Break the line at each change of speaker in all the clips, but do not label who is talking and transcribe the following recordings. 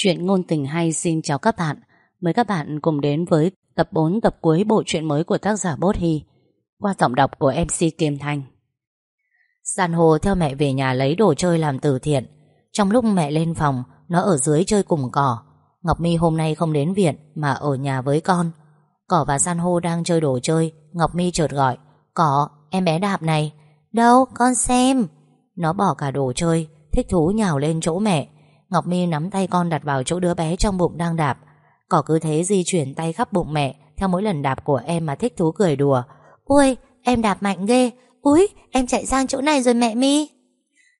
Chuyện ngôn tình hay xin chào các bạn. Mời các bạn cùng đến với tập 4 tập cuối bộ truyện mới của tác giả Bốt Hy Qua giọng đọc của MC Kim Thanh. San Hồ theo mẹ về nhà lấy đồ chơi làm từ thiện. Trong lúc mẹ lên phòng, Nó ở dưới chơi cùng cỏ. Ngọc My hôm nay không đến viện Mà ở nhà với con. Cỏ và San hô đang chơi đồ chơi, Ngọc My chợt gọi, Cỏ, em bé đạp này. Đâu, con xem. Nó bỏ cả đồ chơi, Thích thú nhào lên chỗ mẹ. Ngọc Mi nắm tay con đặt vào chỗ đứa bé trong bụng đang đạp. Cỏ cứ thế di chuyển tay khắp bụng mẹ Theo mỗi lần đạp của em mà thích thú cười đùa. Ui em đạp mạnh ghê. Úi em chạy sang chỗ này rồi mẹ mi.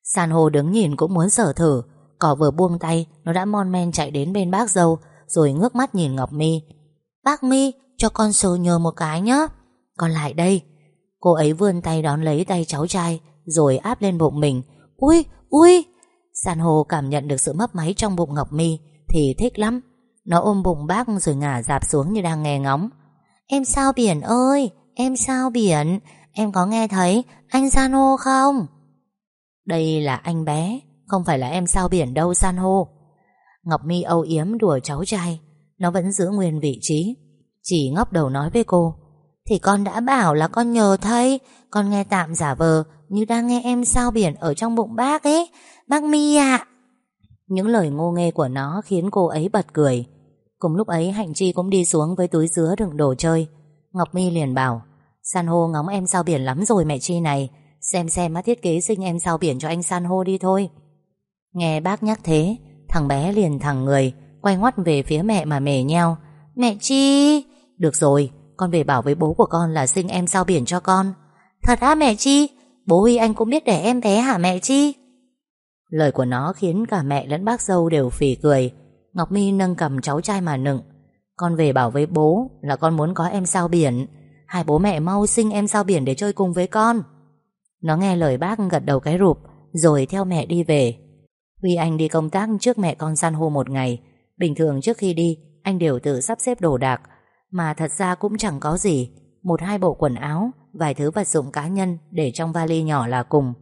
San hô đứng nhìn cũng muốn sở thử. Cỏ vừa buông tay Nó đã mon men chạy đến bên bác dâu Rồi ngước mắt nhìn Ngọc Mi. Bác Mi, cho con sờ nhờ một cái nhé Con lại đây. Cô ấy vươn tay đón lấy tay cháu trai Rồi áp lên bụng mình. Ui ui San hô cảm nhận được sự mấp máy trong bụng Ngọc Mi, Thì thích lắm. Nó ôm bụng bác rồi ngả dạp xuống như đang nghe ngóng. Em sao biển ơi? Em sao biển? Em có nghe thấy anh San hô không? Đây là anh bé, Không phải là em sao biển đâu, San hô. Ngọc Mi âu yếm đùa cháu trai. Nó vẫn giữ nguyên vị trí. Chỉ ngóc đầu nói với cô thì con đã bảo là con nhờ thầy. Con nghe tạm giả vờ Như đang nghe em sao biển ở trong bụng bác ấy. Bác Mi ạ. Những lời ngô nghê của nó khiến cô ấy bật cười. Cùng lúc ấy, Hạnh Chi cũng đi xuống với túi dứa đựng đồ chơi. Ngọc My liền bảo, San hô ngóng em sao biển lắm rồi mẹ Chi này. Xem xem má thiết kế sinh em sao biển cho anh San hô đi thôi. Nghe bác nhắc thế, Thằng bé liền thẳng người, Quay ngoắt về phía mẹ mà mề nheo. Mẹ Chi! Được rồi con về bảo với bố của con là sinh em sao biển cho con. Thật á mẹ Chi? Bố Huy anh cũng biết để em bé hả mẹ Chi? Lời của nó khiến cả mẹ lẫn bác dâu đều phì cười. Ngọc My nâng cầm cháu trai mà nựng. Con về bảo với bố là con muốn có em sao biển. Hai bố mẹ mau sinh em sao biển để chơi cùng với con. Nó nghe lời bác gật đầu cái rụp, Rồi theo mẹ đi về. Huy Anh đi công tác trước mẹ con san hô một ngày. Bình thường trước khi đi, Anh đều tự sắp xếp đồ đạc mà thật ra cũng chẳng có gì. Một hai bộ quần áo, Vài thứ vật dụng cá nhân Để trong vali nhỏ là cùng.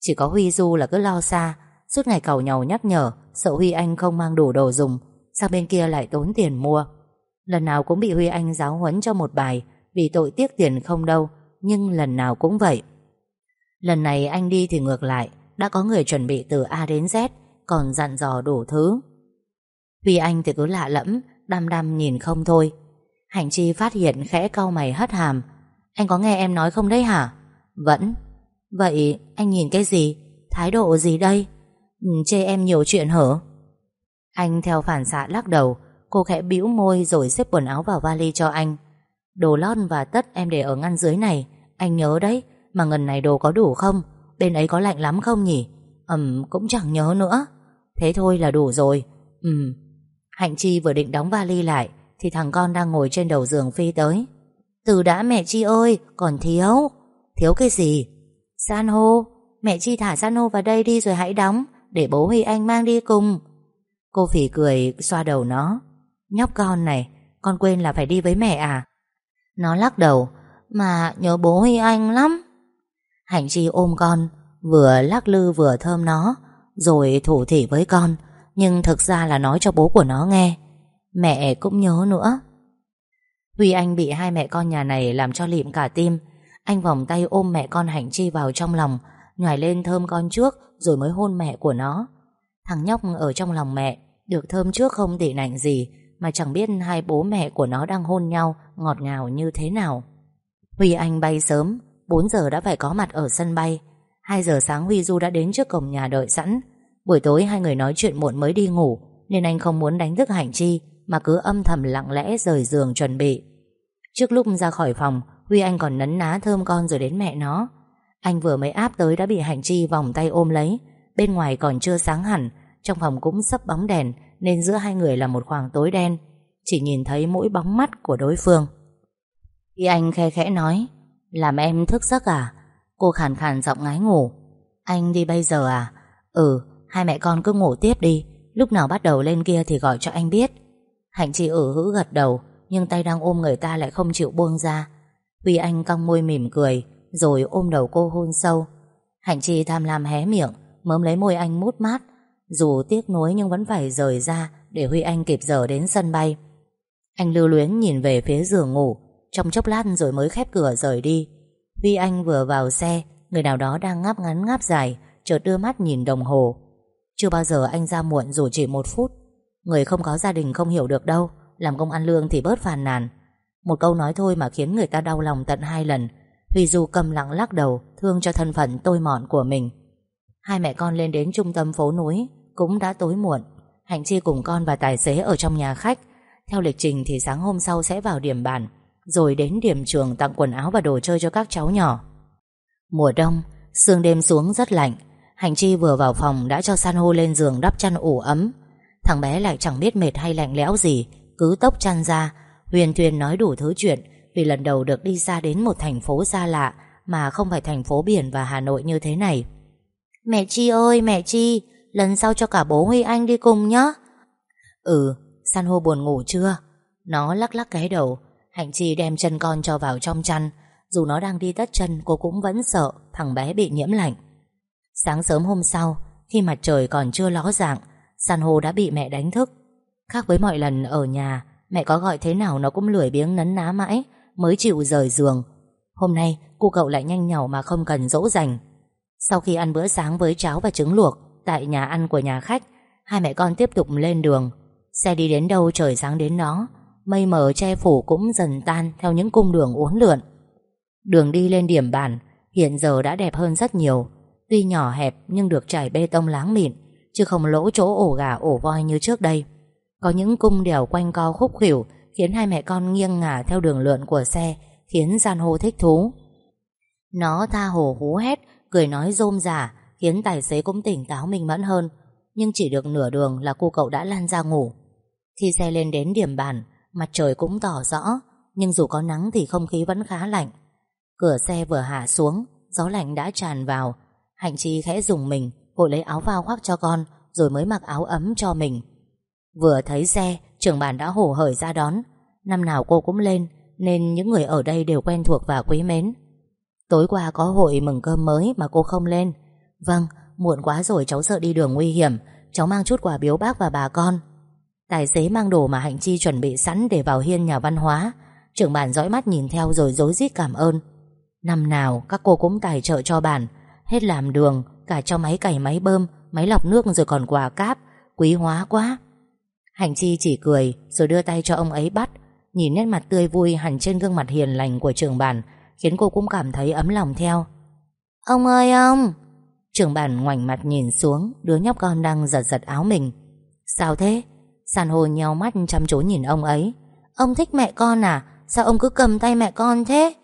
Chỉ có Huy Du là cứ lo xa. Suốt ngày cầu nhau nhắc nhở, Sợ Huy Anh không mang đủ đồ dùng. Sang bên kia lại tốn tiền mua? Lần nào cũng bị Huy Anh giáo huấn cho một bài, Vì tội tiếc tiền không đâu, Nhưng lần nào cũng vậy. Lần này anh đi thì ngược lại, Đã có người chuẩn bị từ A đến Z, Còn dặn dò đủ thứ. Huy Anh thì cứ lạ lẫm, Đăm đăm nhìn không thôi. Hành Chi phát hiện khẽ cau mày hất hàm Anh có nghe em nói không đấy hả Vẫn Vậy anh nhìn cái gì? Thái độ gì đây? Ừ, chê em nhiều chuyện hở? Anh theo phản xạ lắc đầu Cô khẽ bĩu môi rồi xếp quần áo vào vali cho anh Đồ lót và tất em để ở ngăn dưới này Anh nhớ đấy Mà ngần này đồ có đủ không? Bên ấy có lạnh lắm không nhỉ? Ừm cũng chẳng nhớ nữa Thế thôi là đủ rồi Ừm Hạnh Chi vừa định đóng vali lại thì thằng con đang ngồi trên đầu giường Phi tới Từ đã mẹ Chi ơi Còn thiếu Thiếu cái gì San hô, mẹ Chi thả san hô vào đây đi rồi hãy đóng, để bố Huy Anh mang đi cùng. Cô phỉ cười xoa đầu nó. Nhóc con này, con quên là phải đi với mẹ à? Nó lắc đầu, mà nhớ bố Huy Anh lắm. Hạnh Chi ôm con, vừa lắc lư vừa thơm nó, rồi thủ thỉ với con, nhưng thực ra là nói cho bố của nó nghe. Mẹ cũng nhớ nữa. Huy Anh bị hai mẹ con nhà này làm cho lịm cả tim, anh vòng tay ôm mẹ con Hạnh Chi vào trong lòng Nhòi lên thơm con trước Rồi mới hôn mẹ của nó. Thằng nhóc ở trong lòng mẹ Được thơm trước không để nạnh gì Mà chẳng biết hai bố mẹ của nó đang hôn nhau Ngọt ngào như thế nào. Huy Anh bay sớm 4 giờ đã phải có mặt ở sân bay 2 giờ sáng Huy Du đã đến trước cổng nhà đợi sẵn. Buổi tối hai người nói chuyện muộn mới đi ngủ Nên anh không muốn đánh thức Hạnh Chi. Mà cứ âm thầm lặng lẽ rời giường chuẩn bị. Trước lúc ra khỏi phòng, Huy Anh còn nấn ná thơm con rồi đến mẹ nó. Anh vừa mới áp tới đã bị Hạnh Chi vòng tay ôm lấy. Bên ngoài còn chưa sáng hẳn, Trong phòng cũng sắp bóng đèn, Nên giữa hai người là một khoảng tối đen. Chỉ nhìn thấy mỗi bóng mắt của đối phương. Huy Anh khe khẽ nói, Làm em thức giấc à? Cô khàn khàn giọng ngái ngủ. Anh đi bây giờ à? Ừ hai mẹ con cứ ngủ tiếp đi. Lúc nào bắt đầu lên kia thì gọi cho anh biết. Hạnh Chi ử hữ gật đầu, Nhưng tay đang ôm người ta lại không chịu buông ra. Huy Anh cong môi mỉm cười, Rồi ôm đầu cô hôn sâu. Hạnh Chi tham lam hé miệng, Mớm lấy môi anh mút mát. Dù tiếc nuối nhưng vẫn phải rời ra Để Huy Anh kịp giờ đến sân bay. Anh lưu luyến nhìn về phía giường ngủ, Trong chốc lát rồi mới khép cửa rời đi. Huy Anh vừa vào xe, Người nào đó đang ngáp ngắn ngáp dài, Chợt đưa mắt nhìn đồng hồ. Chưa bao giờ anh ra muộn dù chỉ một phút. Người không có gia đình không hiểu được đâu, Làm công ăn lương thì bớt phàn nàn. Một câu nói thôi mà khiến người ta đau lòng tận hai lần. Huy du cầm lặng lắc đầu, Thương cho thân phận tôi mọn của mình. Hai mẹ con lên đến trung tâm phố núi, Cũng đã tối muộn. Hạnh Chi cùng con và tài xế ở trong nhà khách. Theo lịch trình thì sáng hôm sau sẽ vào điểm bản Rồi đến điểm trường tặng quần áo và đồ chơi cho các cháu nhỏ. Mùa đông, Sương đêm xuống rất lạnh. Hành Chi vừa vào phòng đã cho san hô lên giường đắp chăn ủ ấm. Thằng bé lại chẳng biết mệt hay lạnh lẽo gì Cứ tốc chăn ra. Huyền Tuyền nói đủ thứ chuyện Vì lần đầu được đi xa đến một thành phố xa lạ Mà không phải thành phố biển và Hà Nội như thế này. Mẹ Chi ơi mẹ Chi Lần sau cho cả bố Huy Anh đi cùng nhé Ừ San hô buồn ngủ chưa? Nó lắc lắc cái đầu. Hạnh Chi đem chân con cho vào trong chăn. Dù nó đang đi tất chân cô cũng vẫn sợ Thằng bé bị nhiễm lạnh. Sáng sớm hôm sau Khi mặt trời còn chưa ló dạng San hô đã bị mẹ đánh thức. Khác với mọi lần ở nhà, Mẹ có gọi thế nào nó cũng lười biếng nấn ná mãi, Mới chịu rời giường. Hôm nay, cô cậu lại nhanh nhỏ mà không cần dỗ dành. Sau khi ăn bữa sáng với cháo và trứng luộc Tại nhà ăn của nhà khách, Hai mẹ con tiếp tục lên đường. Xe đi đến đâu trời sáng đến đó, Mây mờ che phủ cũng dần tan Theo những cung đường uốn lượn. Đường đi lên điểm bản Hiện giờ đã đẹp hơn rất nhiều, Tuy nhỏ hẹp nhưng được trải bê tông láng mịn Chứ không lỗ chỗ ổ gà ổ voi như trước đây. Có những cung đèo quanh co khúc khỉu Khiến hai mẹ con nghiêng ngả theo đường lượn của xe, Khiến gian hô thích thú. Nó tha hồ hú hét, Cười nói rôm rả, Khiến tài xế cũng tỉnh táo minh mẫn hơn. Nhưng chỉ được nửa đường là cô cậu đã lan ra ngủ. Khi xe lên đến điểm bản Mặt trời cũng tỏ rõ, Nhưng dù có nắng thì không khí vẫn khá lạnh. Cửa xe vừa hạ xuống, Gió lạnh đã tràn vào. Hạnh Chi khẽ dùng mình Vội lấy áo phao khoác cho con Rồi mới mặc áo ấm cho mình. Vừa thấy xe trưởng bàn đã hổ hởi ra đón. Năm nào cô cũng lên Nên những người ở đây đều quen thuộc và quý mến. Tối qua có hội mừng cơm mới Mà cô không lên. Vâng, muộn quá rồi cháu sợ đi đường nguy hiểm Cháu mang chút quà biếu bác và bà con. Tài xế mang đồ mà Hạnh Chi chuẩn bị sẵn Để vào hiên nhà văn hóa. Trưởng bàn dõi mắt nhìn theo rồi dối rít cảm ơn. Năm nào các cô cũng tài trợ cho bản Hết làm đường Cả cho máy cày máy bơm Máy lọc nước rồi còn quà cáp. Quý hóa quá. Hành Chi chỉ cười rồi đưa tay cho ông ấy bắt. Nhìn nét mặt tươi vui hẳn trên gương mặt hiền lành của trưởng bản Khiến cô cũng cảm thấy ấm lòng theo. Ông ơi ông! Trưởng bản ngoảnh mặt nhìn xuống Đứa nhóc con đang giật giật áo mình. Sao thế? San hô nheo mắt chăm chú nhìn ông ấy. Ông thích mẹ con à? Sao ông cứ cầm tay mẹ con thế?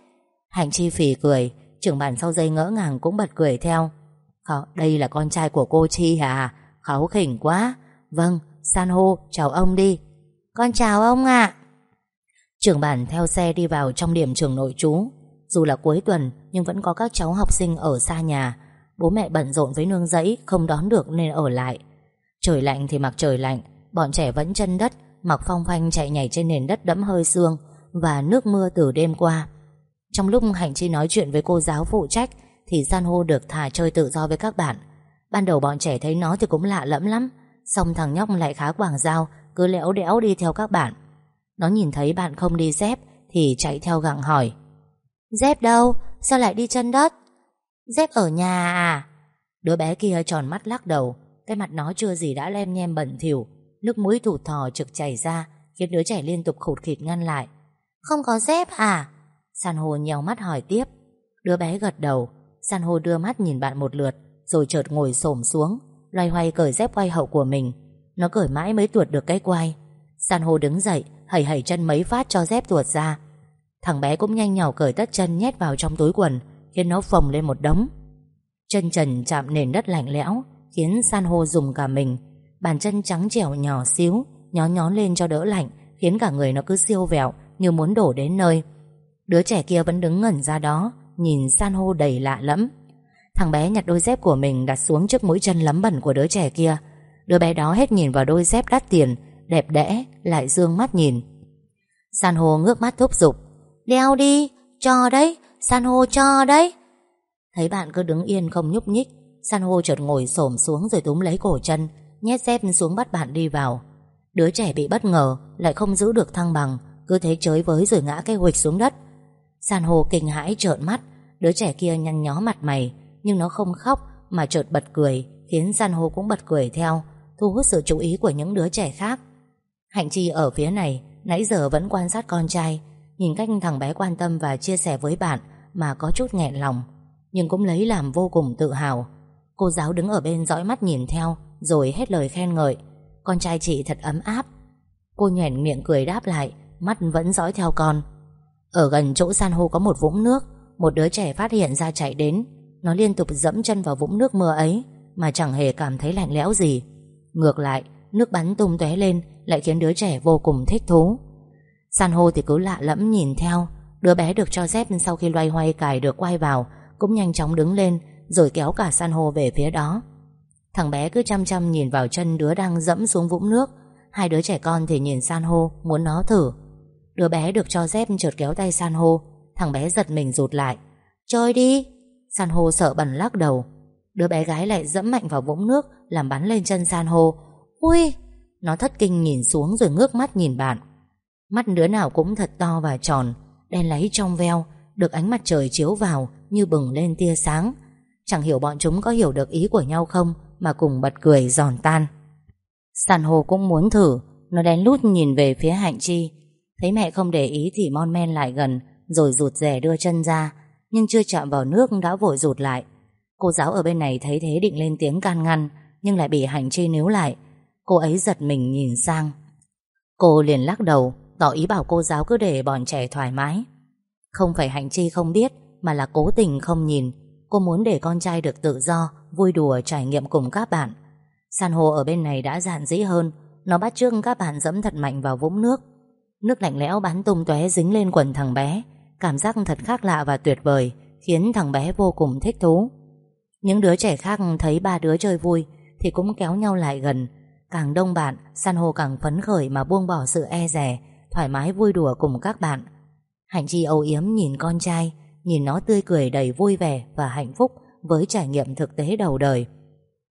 Hành chi phì cười Trưởng bản sau giây ngỡ ngàng cũng bật cười theo Khó, Đây là con trai của cô Chi à Kháu khỉnh quá. Vâng, san hô, chào ông đi. Con chào ông ạ. Trưởng bản theo xe đi vào trong điểm trường nội trú. Dù là cuối tuần Nhưng vẫn có các cháu học sinh ở xa nhà. Bố mẹ bận rộn với nương dẫy Không đón được nên ở lại. Trời lạnh thì mặc trời lạnh Bọn trẻ vẫn chân đất Mặc phong phanh chạy nhảy trên nền đất đẫm hơi sương Và nước mưa từ đêm qua. Trong lúc Hành Chi nói chuyện với cô giáo phụ trách thì san hô được thả chơi tự do với các bạn Ban đầu bọn trẻ thấy nó thì cũng lạ lẫm lắm Xong thằng nhóc lại khá quảng giao, Cứ lẽo đẽo đi theo các bạn Nó nhìn thấy bạn không đi dép Thì chạy theo gặng hỏi Dép đâu? Sao lại đi chân đất? Dép ở nhà à? Đứa bé kia tròn mắt lắc đầu, Cái mặt nó chưa gì đã lem nhem bẩn thỉu, Nước mũi thụt thò trực chảy ra, Khiến đứa trẻ liên tục khụt khịt ngăn lại Không có dép à? San hô nhèo mắt hỏi tiếp Đứa bé gật đầu San hô đưa mắt nhìn bạn một lượt, Rồi chợt ngồi xổm xuống, Loay hoay cởi dép quay hậu của mình. Nó cởi mãi mới tuột được cái quai. San hô đứng dậy Hẩy hẩy chân mấy phát cho dép tuột ra. Thằng bé cũng nhanh nhỏ cởi tất chân nhét vào trong túi quần, Khiến nó phồng lên một đống. Chân trần chạm nền đất lạnh lẽo, Khiến san hô dùng cả mình. Bàn chân trắng trẻo nhỏ xíu Nhón nhón lên cho đỡ lạnh, Khiến cả người nó cứ siêu vẹo, Như muốn đổ đến nơi. Đứa trẻ kia vẫn đứng ngẩn ra đó Nhìn san hô đầy lạ lẫm. Thằng bé nhặt đôi dép của mình đặt xuống trước mũi chân lấm bẩn của đứa trẻ kia. Đứa bé đó hết nhìn vào đôi dép đắt tiền Đẹp đẽ Lại dương mắt nhìn. San hô ngước mắt thúc giục. Đeo đi, cho đấy San hô cho đấy. Thấy bạn cứ đứng yên không nhúc nhích San hô chợt ngồi xổm xuống rồi túm lấy cổ chân Nhét dép xuống bắt bạn đi vào. Đứa trẻ bị bất ngờ Lại không giữ được thăng bằng Cứ thế chới với rồi ngã cái huịch xuống đất. San hô kinh hãi trợn mắt. Đứa trẻ kia nhăn nhó mặt mày, Nhưng nó không khóc mà chợt bật cười, Khiến San hô cũng bật cười theo, Thu hút sự chú ý của những đứa trẻ khác. Hạnh Chi ở phía này, Nãy giờ vẫn quan sát con trai, Nhìn cách thằng bé quan tâm và chia sẻ với bạn Mà có chút nghẹn lòng, Nhưng cũng lấy làm vô cùng tự hào. Cô giáo đứng ở bên dõi mắt nhìn theo, Rồi hết lời khen ngợi. Con trai chị thật ấm áp. Cô nhoẻn miệng cười đáp lại, Mắt vẫn dõi theo con. Ở gần chỗ san hô có một vũng nước một đứa trẻ phát hiện ra chạy đến, Nó liên tục dẫm chân vào vũng nước mưa ấy, Mà chẳng hề cảm thấy lạnh lẽo gì. Ngược lại, Nước bắn tung tóe lên Lại khiến đứa trẻ vô cùng thích thú. San hô thì cứ lạ lẫm nhìn theo, Đứa bé được cho dép sau khi loay hoay cài được quay vào, Cũng nhanh chóng đứng lên, Rồi kéo cả san hô về phía đó. Thằng bé cứ chăm chăm nhìn vào chân đứa đang dẫm xuống vũng nước, Hai đứa trẻ con thì nhìn san hô, Muốn nó thử. Đứa bé được cho dép chợt kéo tay san hô Thằng bé giật mình rụt lại. Chơi đi. San hô sợ bẩn lắc đầu. Đứa bé gái lại dẫm mạnh vào vũng nước, Làm bắn lên chân san hô. Ui! Nó thất kinh nhìn xuống rồi ngước mắt nhìn bạn. Mắt đứa nào cũng thật to và tròn, Đen láy trong veo, Được ánh mặt trời chiếu vào Như bừng lên tia sáng. Chẳng hiểu bọn chúng có hiểu được ý của nhau không, Mà cùng bật cười giòn tan. San hô cũng muốn thử, Nó đen lút nhìn về phía hạnh chi. Thấy mẹ không để ý thì mon men lại gần rồi rụt rè đưa chân ra, Nhưng chưa chạm vào nước đã vội rụt lại. Cô giáo ở bên này thấy thế định lên tiếng can ngăn, Nhưng lại bị hạnh chi níu lại. Cô ấy giật mình nhìn sang. Cô liền lắc đầu, Tỏ ý bảo cô giáo cứ để bọn trẻ thoải mái. Không phải hạnh chi không biết, Mà là cố tình không nhìn. Cô muốn để con trai được tự do, Vui đùa trải nghiệm cùng các bạn. San hô ở bên này đã dạn dĩ hơn, Nó bắt chước các bạn dẫm thật mạnh vào vũng nước. Nước lạnh lẽo bắn tung tóe dính lên quần thằng bé. Cảm giác thật khác lạ và tuyệt vời, Khiến thằng bé vô cùng thích thú. Những đứa trẻ khác thấy ba đứa chơi vui Thì cũng kéo nhau lại gần. Càng đông bạn, San hô càng phấn khởi mà buông bỏ sự e rè Thoải mái vui đùa cùng các bạn. Hạnh Chi âu yếm nhìn con trai, Nhìn nó tươi cười đầy vui vẻ và hạnh phúc Với trải nghiệm thực tế đầu đời.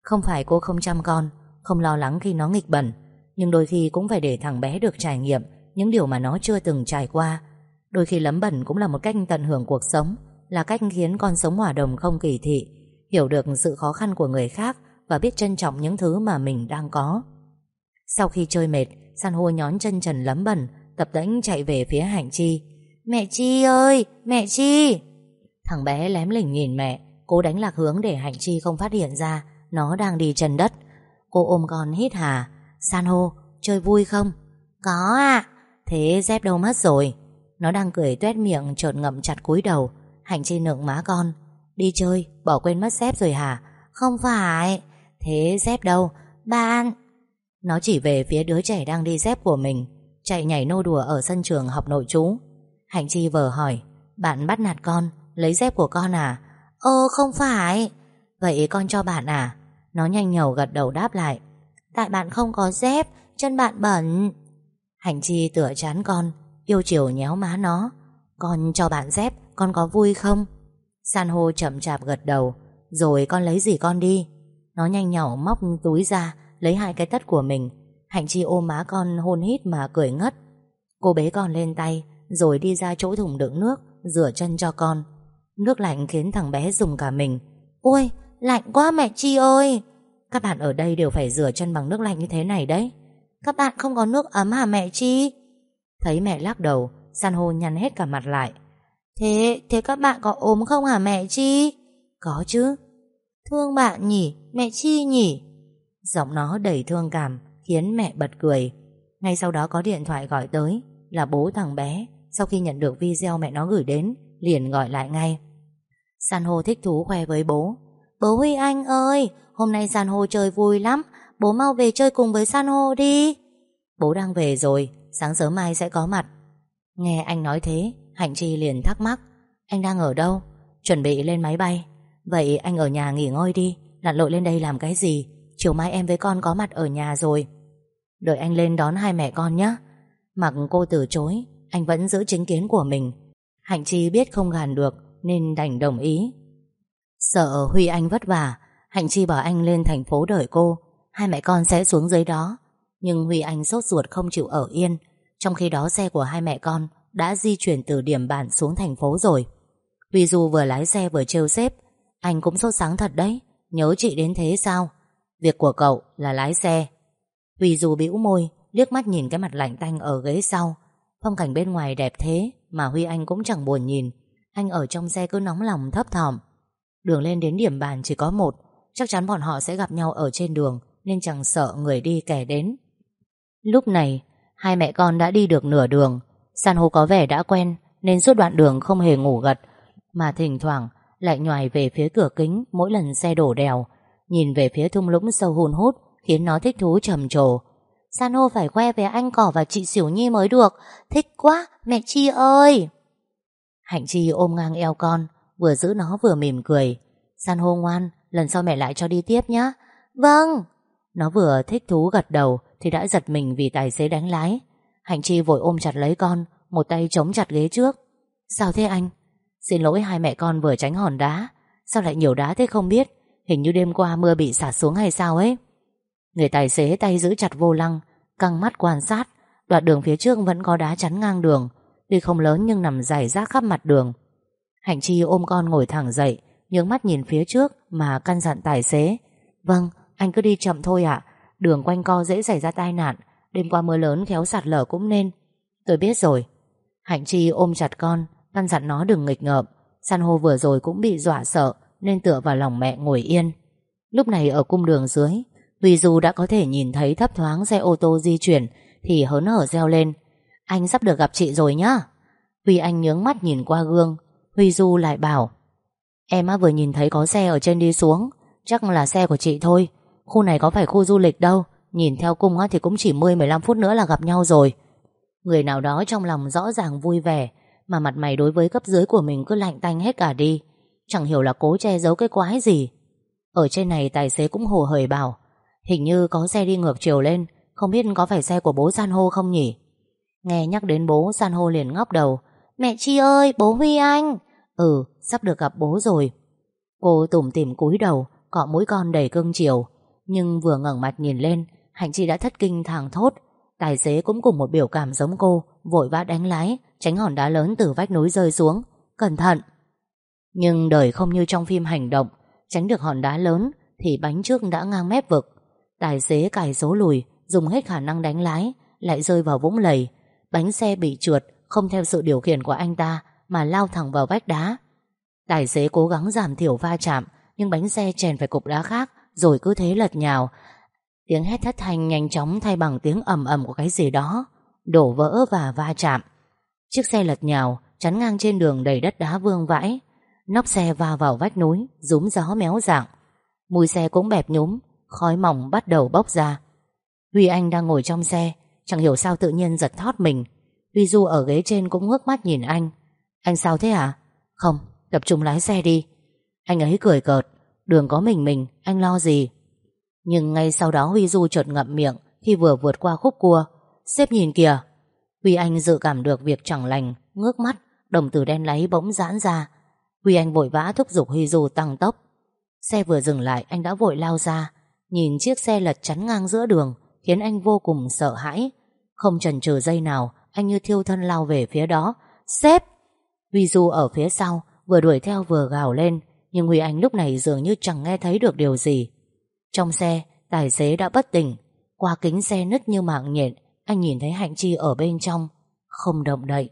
Không phải cô không chăm con, Không lo lắng khi nó nghịch bẩn, Nhưng đôi khi cũng phải để thằng bé được trải nghiệm Những điều mà nó chưa từng trải qua. Đôi khi lấm bẩn cũng là một cách tận hưởng cuộc sống, Là cách khiến con sống hòa đồng không kỳ thị, Hiểu được sự khó khăn của người khác Và biết trân trọng những thứ mà mình đang có. Sau khi chơi mệt, San hô nhón chân trần lấm bẩn Tập tễnh chạy về phía Hạnh Chi. Mẹ Chi ơi, Mẹ Chi! Thằng bé lém lỉnh nhìn mẹ, Cố đánh lạc hướng để Hạnh Chi không phát hiện ra Nó đang đi chân đất. Cô ôm con hít hà, San hô, chơi vui không? Có ạ. Thế dép đâu mất rồi. Nó đang cười tuét miệng chợt ngậm chặt cúi đầu Hạnh Chi nượng má con. Đi chơi, bỏ quên mất dép rồi hả? Không phải. Thế dép đâu? Bạn. Nó chỉ về phía đứa trẻ đang đi dép của mình, Chạy nhảy nô đùa ở sân trường học nội trú. Hạnh Chi vờ hỏi, Bạn bắt nạt con, Lấy dép của con à? Ơ không phải. Vậy con cho bạn à? Nó nhanh nhầu gật đầu đáp lại, Tại bạn không có dép Chân bạn bẩn. Hạnh Chi tựa chán con Yêu chiều nhéo má nó. Con cho bạn dép, Con có vui không? San hô chậm chạp gật đầu. Rồi con lấy gì con đi. Nó nhanh nhỏ móc túi ra, Lấy hai cái tất của mình. Hạnh Chi ôm má con hôn hít mà cười ngất. Cô bế con lên tay, Rồi đi ra chỗ thùng đựng nước, Rửa chân cho con. Nước lạnh khiến thằng bé dùng cả mình. Ôi, lạnh quá mẹ Chi ơi! Các bạn ở đây đều phải rửa chân bằng nước lạnh như thế này đấy. Các bạn không có nước ấm hả mẹ Chi? Thấy mẹ lắc đầu San hô nhăn hết cả mặt lại. Thế, thế các bạn có ốm không hả mẹ Chi? Có chứ. Thương bạn nhỉ, mẹ Chi nhỉ? Giọng nó đầy thương cảm Khiến mẹ bật cười. Ngay sau đó có điện thoại gọi tới Là bố thằng bé. Sau khi nhận được video mẹ nó gửi đến Liền gọi lại ngay. San hô thích thú khoe với bố. Bố Huy Anh ơi Hôm nay San hô chơi vui lắm. Bố mau về chơi cùng với San hô đi. Bố đang về rồi Sáng sớm mai sẽ có mặt. Nghe anh nói thế, Hạnh Chi liền thắc mắc, Anh đang ở đâu? Chuẩn bị lên máy bay. Vậy anh ở nhà nghỉ ngơi đi, Lặn lội lên đây làm cái gì? Chiều mai em với con có mặt ở nhà rồi. Đợi anh lên đón hai mẹ con nhé Mặc cô từ chối, Anh vẫn giữ chính kiến của mình. Hạnh Chi biết không gàn được Nên đành đồng ý. Sợ Huy Anh vất vả, Hạnh Chi bảo anh lên thành phố đợi cô. Hai mẹ con sẽ xuống dưới đó. Nhưng Huy Anh sốt ruột không chịu ở yên. Trong khi đó xe của hai mẹ con Đã di chuyển từ điểm bản xuống thành phố rồi. Huy Du vừa lái xe vừa trêu xếp. Anh cũng sốt sáng thật đấy. Nhớ chị đến thế sao? Việc của cậu là lái xe. Huy Du bĩu môi, Liếc mắt nhìn cái mặt lạnh tanh ở ghế sau. Phong cảnh bên ngoài đẹp thế Mà Huy Anh cũng chẳng buồn nhìn. Anh ở trong xe cứ nóng lòng thấp thỏm. Đường lên đến điểm bàn chỉ có một. Chắc chắn bọn họ sẽ gặp nhau ở trên đường, Nên chẳng sợ người đi kẻ đến. Lúc này, Hai mẹ con đã đi được nửa đường. San hô có vẻ đã quen, Nên suốt đoạn đường không hề ngủ gật. Mà thỉnh thoảng, lại nhòi về phía cửa kính Mỗi lần xe đổ đèo. Nhìn về phía thung lũng sâu hun hút, Khiến nó thích thú trầm trồ. San hô phải khoe về anh cỏ và chị Xỉu Nhi mới được. Thích quá, mẹ Chi ơi! Hạnh Chi ôm ngang eo con, Vừa giữ nó vừa mỉm cười. San hô ngoan, Lần sau mẹ lại cho đi tiếp nhé Vâng! Nó vừa thích thú gật đầu thì đã giật mình vì tài xế đánh lái. Hạnh Chi vội ôm chặt lấy con, Một tay chống chặt ghế trước. Sao thế anh? Xin lỗi hai mẹ con vừa tránh hòn đá. Sao lại nhiều đá thế không biết? Hình như đêm qua mưa bị xả xuống hay sao ấy? Người tài xế tay giữ chặt vô lăng, Căng mắt quan sát. Đoạn đường phía trước vẫn có đá chắn ngang đường, Tuy không lớn nhưng nằm dài rác khắp mặt đường. Hạnh Chi ôm con ngồi thẳng dậy, Nhướng mắt nhìn phía trước Mà căn dặn tài xế. Vâng anh cứ đi chậm thôi ạ. Đường quanh co dễ xảy ra tai nạn, Đêm qua mưa lớn khéo sạt lở cũng nên. Tôi biết rồi. Hạnh Chi ôm chặt con Căn dặn nó đừng nghịch ngợm. San hô vừa rồi cũng bị dọa sợ, Nên tựa vào lòng mẹ ngồi yên. Lúc này ở cung đường dưới Huy Du đã có thể nhìn thấy thấp thoáng xe ô tô di chuyển, Thì hớn hở reo lên. Anh sắp được gặp chị rồi nhá. Huy Anh nhướng mắt nhìn qua gương, Huy Du lại bảo, Em á vừa nhìn thấy có xe ở trên đi xuống, Chắc là xe của chị thôi. Khu này có phải khu du lịch đâu. Nhìn theo cung thì cũng chỉ 10-15 phút nữa là gặp nhau rồi. Người nào đó trong lòng rõ ràng vui vẻ, Mà mặt mày đối với cấp dưới của mình cứ lạnh tanh hết cả đi. Chẳng hiểu là cố che giấu cái quái gì. Ở trên này tài xế cũng hồ hởi bảo, Hình như có xe đi ngược chiều lên, Không biết có phải xe của bố San hô không nhỉ? Nghe nhắc đến bố San hô liền ngóc đầu, Mẹ Chi ơi, bố Huy Anh. Ừ sắp được gặp bố rồi. Cô tủm tỉm cúi đầu, Cọ mũi con đầy cưng chiều. Nhưng vừa ngẩng mặt nhìn lên, Hạnh Chi đã thất kinh thàng thốt. Tài xế cũng cùng một biểu cảm giống cô, Vội vã đánh lái, Tránh hòn đá lớn từ vách núi rơi xuống. Cẩn thận! Nhưng đời không như trong phim hành động, Tránh được hòn đá lớn Thì bánh trước đã ngang mép vực. Tài xế cài số lùi, Dùng hết khả năng đánh lái, Lại rơi vào vũng lầy. Bánh xe bị trượt, Không theo sự điều khiển của anh ta, Mà lao thẳng vào vách đá. Tài xế cố gắng giảm thiểu va chạm, Nhưng bánh xe chèn phải cục đá khác. Rồi cứ thế lật nhào. Tiếng hét thất thanh nhanh chóng thay bằng tiếng ầm ầm của cái gì đó Đổ vỡ và va chạm. Chiếc xe lật nhào Chắn ngang trên đường đầy đất đá vương vãi. Nóc xe va vào vách núi Rúm gió méo dạng. Mùi xe cũng bẹp nhúm Khói mỏng bắt đầu bốc ra. Huy Anh đang ngồi trong xe Chẳng hiểu sao tự nhiên giật thót mình. Huy Du ở ghế trên cũng ngước mắt nhìn anh. Anh sao thế à Không, tập trung lái xe đi. Anh ấy cười cợt. Đường có mình mình, anh lo gì? Nhưng ngay sau đó Huy Du chợt ngậm miệng Khi vừa vượt qua khúc cua. Xếp nhìn kìa. Huy Anh dự cảm được việc chẳng lành Ngước mắt, đồng tử đen láy bỗng giãn ra. Huy Anh vội vã thúc giục Huy Du tăng tốc. Xe vừa dừng lại anh đã vội lao ra. Nhìn chiếc xe lật chắn ngang giữa đường Khiến anh vô cùng sợ hãi. Không chần chừ giây nào Anh như thiêu thân lao về phía đó. Xếp Huy Du ở phía sau Vừa đuổi theo vừa gào lên. Nhưng Huy Anh lúc này dường như chẳng nghe thấy được điều gì. Trong xe Tài xế đã bất tỉnh. Qua kính xe nứt như mạng nhện Anh nhìn thấy Hạnh Chi ở bên trong. Không động đậy.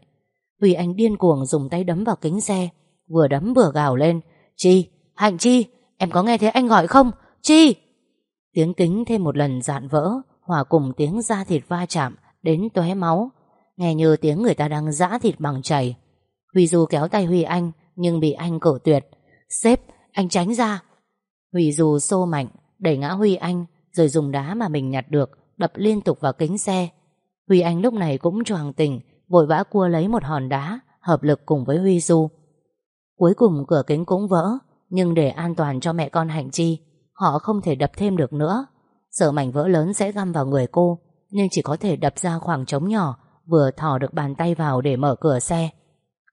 Huy Anh điên cuồng dùng tay đấm vào kính xe Vừa đấm vừa gào lên. Chi, Hạnh Chi, em có nghe thấy anh gọi không? Chi! Tiếng kính thêm một lần dạn vỡ Hòa cùng tiếng da thịt va chạm Đến tóe máu. Nghe như tiếng người ta đang giã thịt bằng chảy Huy Du kéo tay Huy Anh Nhưng bị anh cự tuyệt. Sếp, anh tránh ra. Huy Du xô mạnh, đẩy ngã Huy Anh Rồi dùng đá mà mình nhặt được Đập liên tục vào kính xe. Huy Anh lúc này cũng choàng tỉnh Vội vã cua lấy một hòn đá Hợp lực cùng với Huy Du Cuối cùng cửa kính cũng vỡ Nhưng để an toàn cho mẹ con Hạnh Chi Họ không thể đập thêm được nữa. Sợ mảnh vỡ lớn sẽ găm vào người cô Nhưng chỉ có thể đập ra khoảng trống nhỏ Vừa thò được bàn tay vào để mở cửa xe.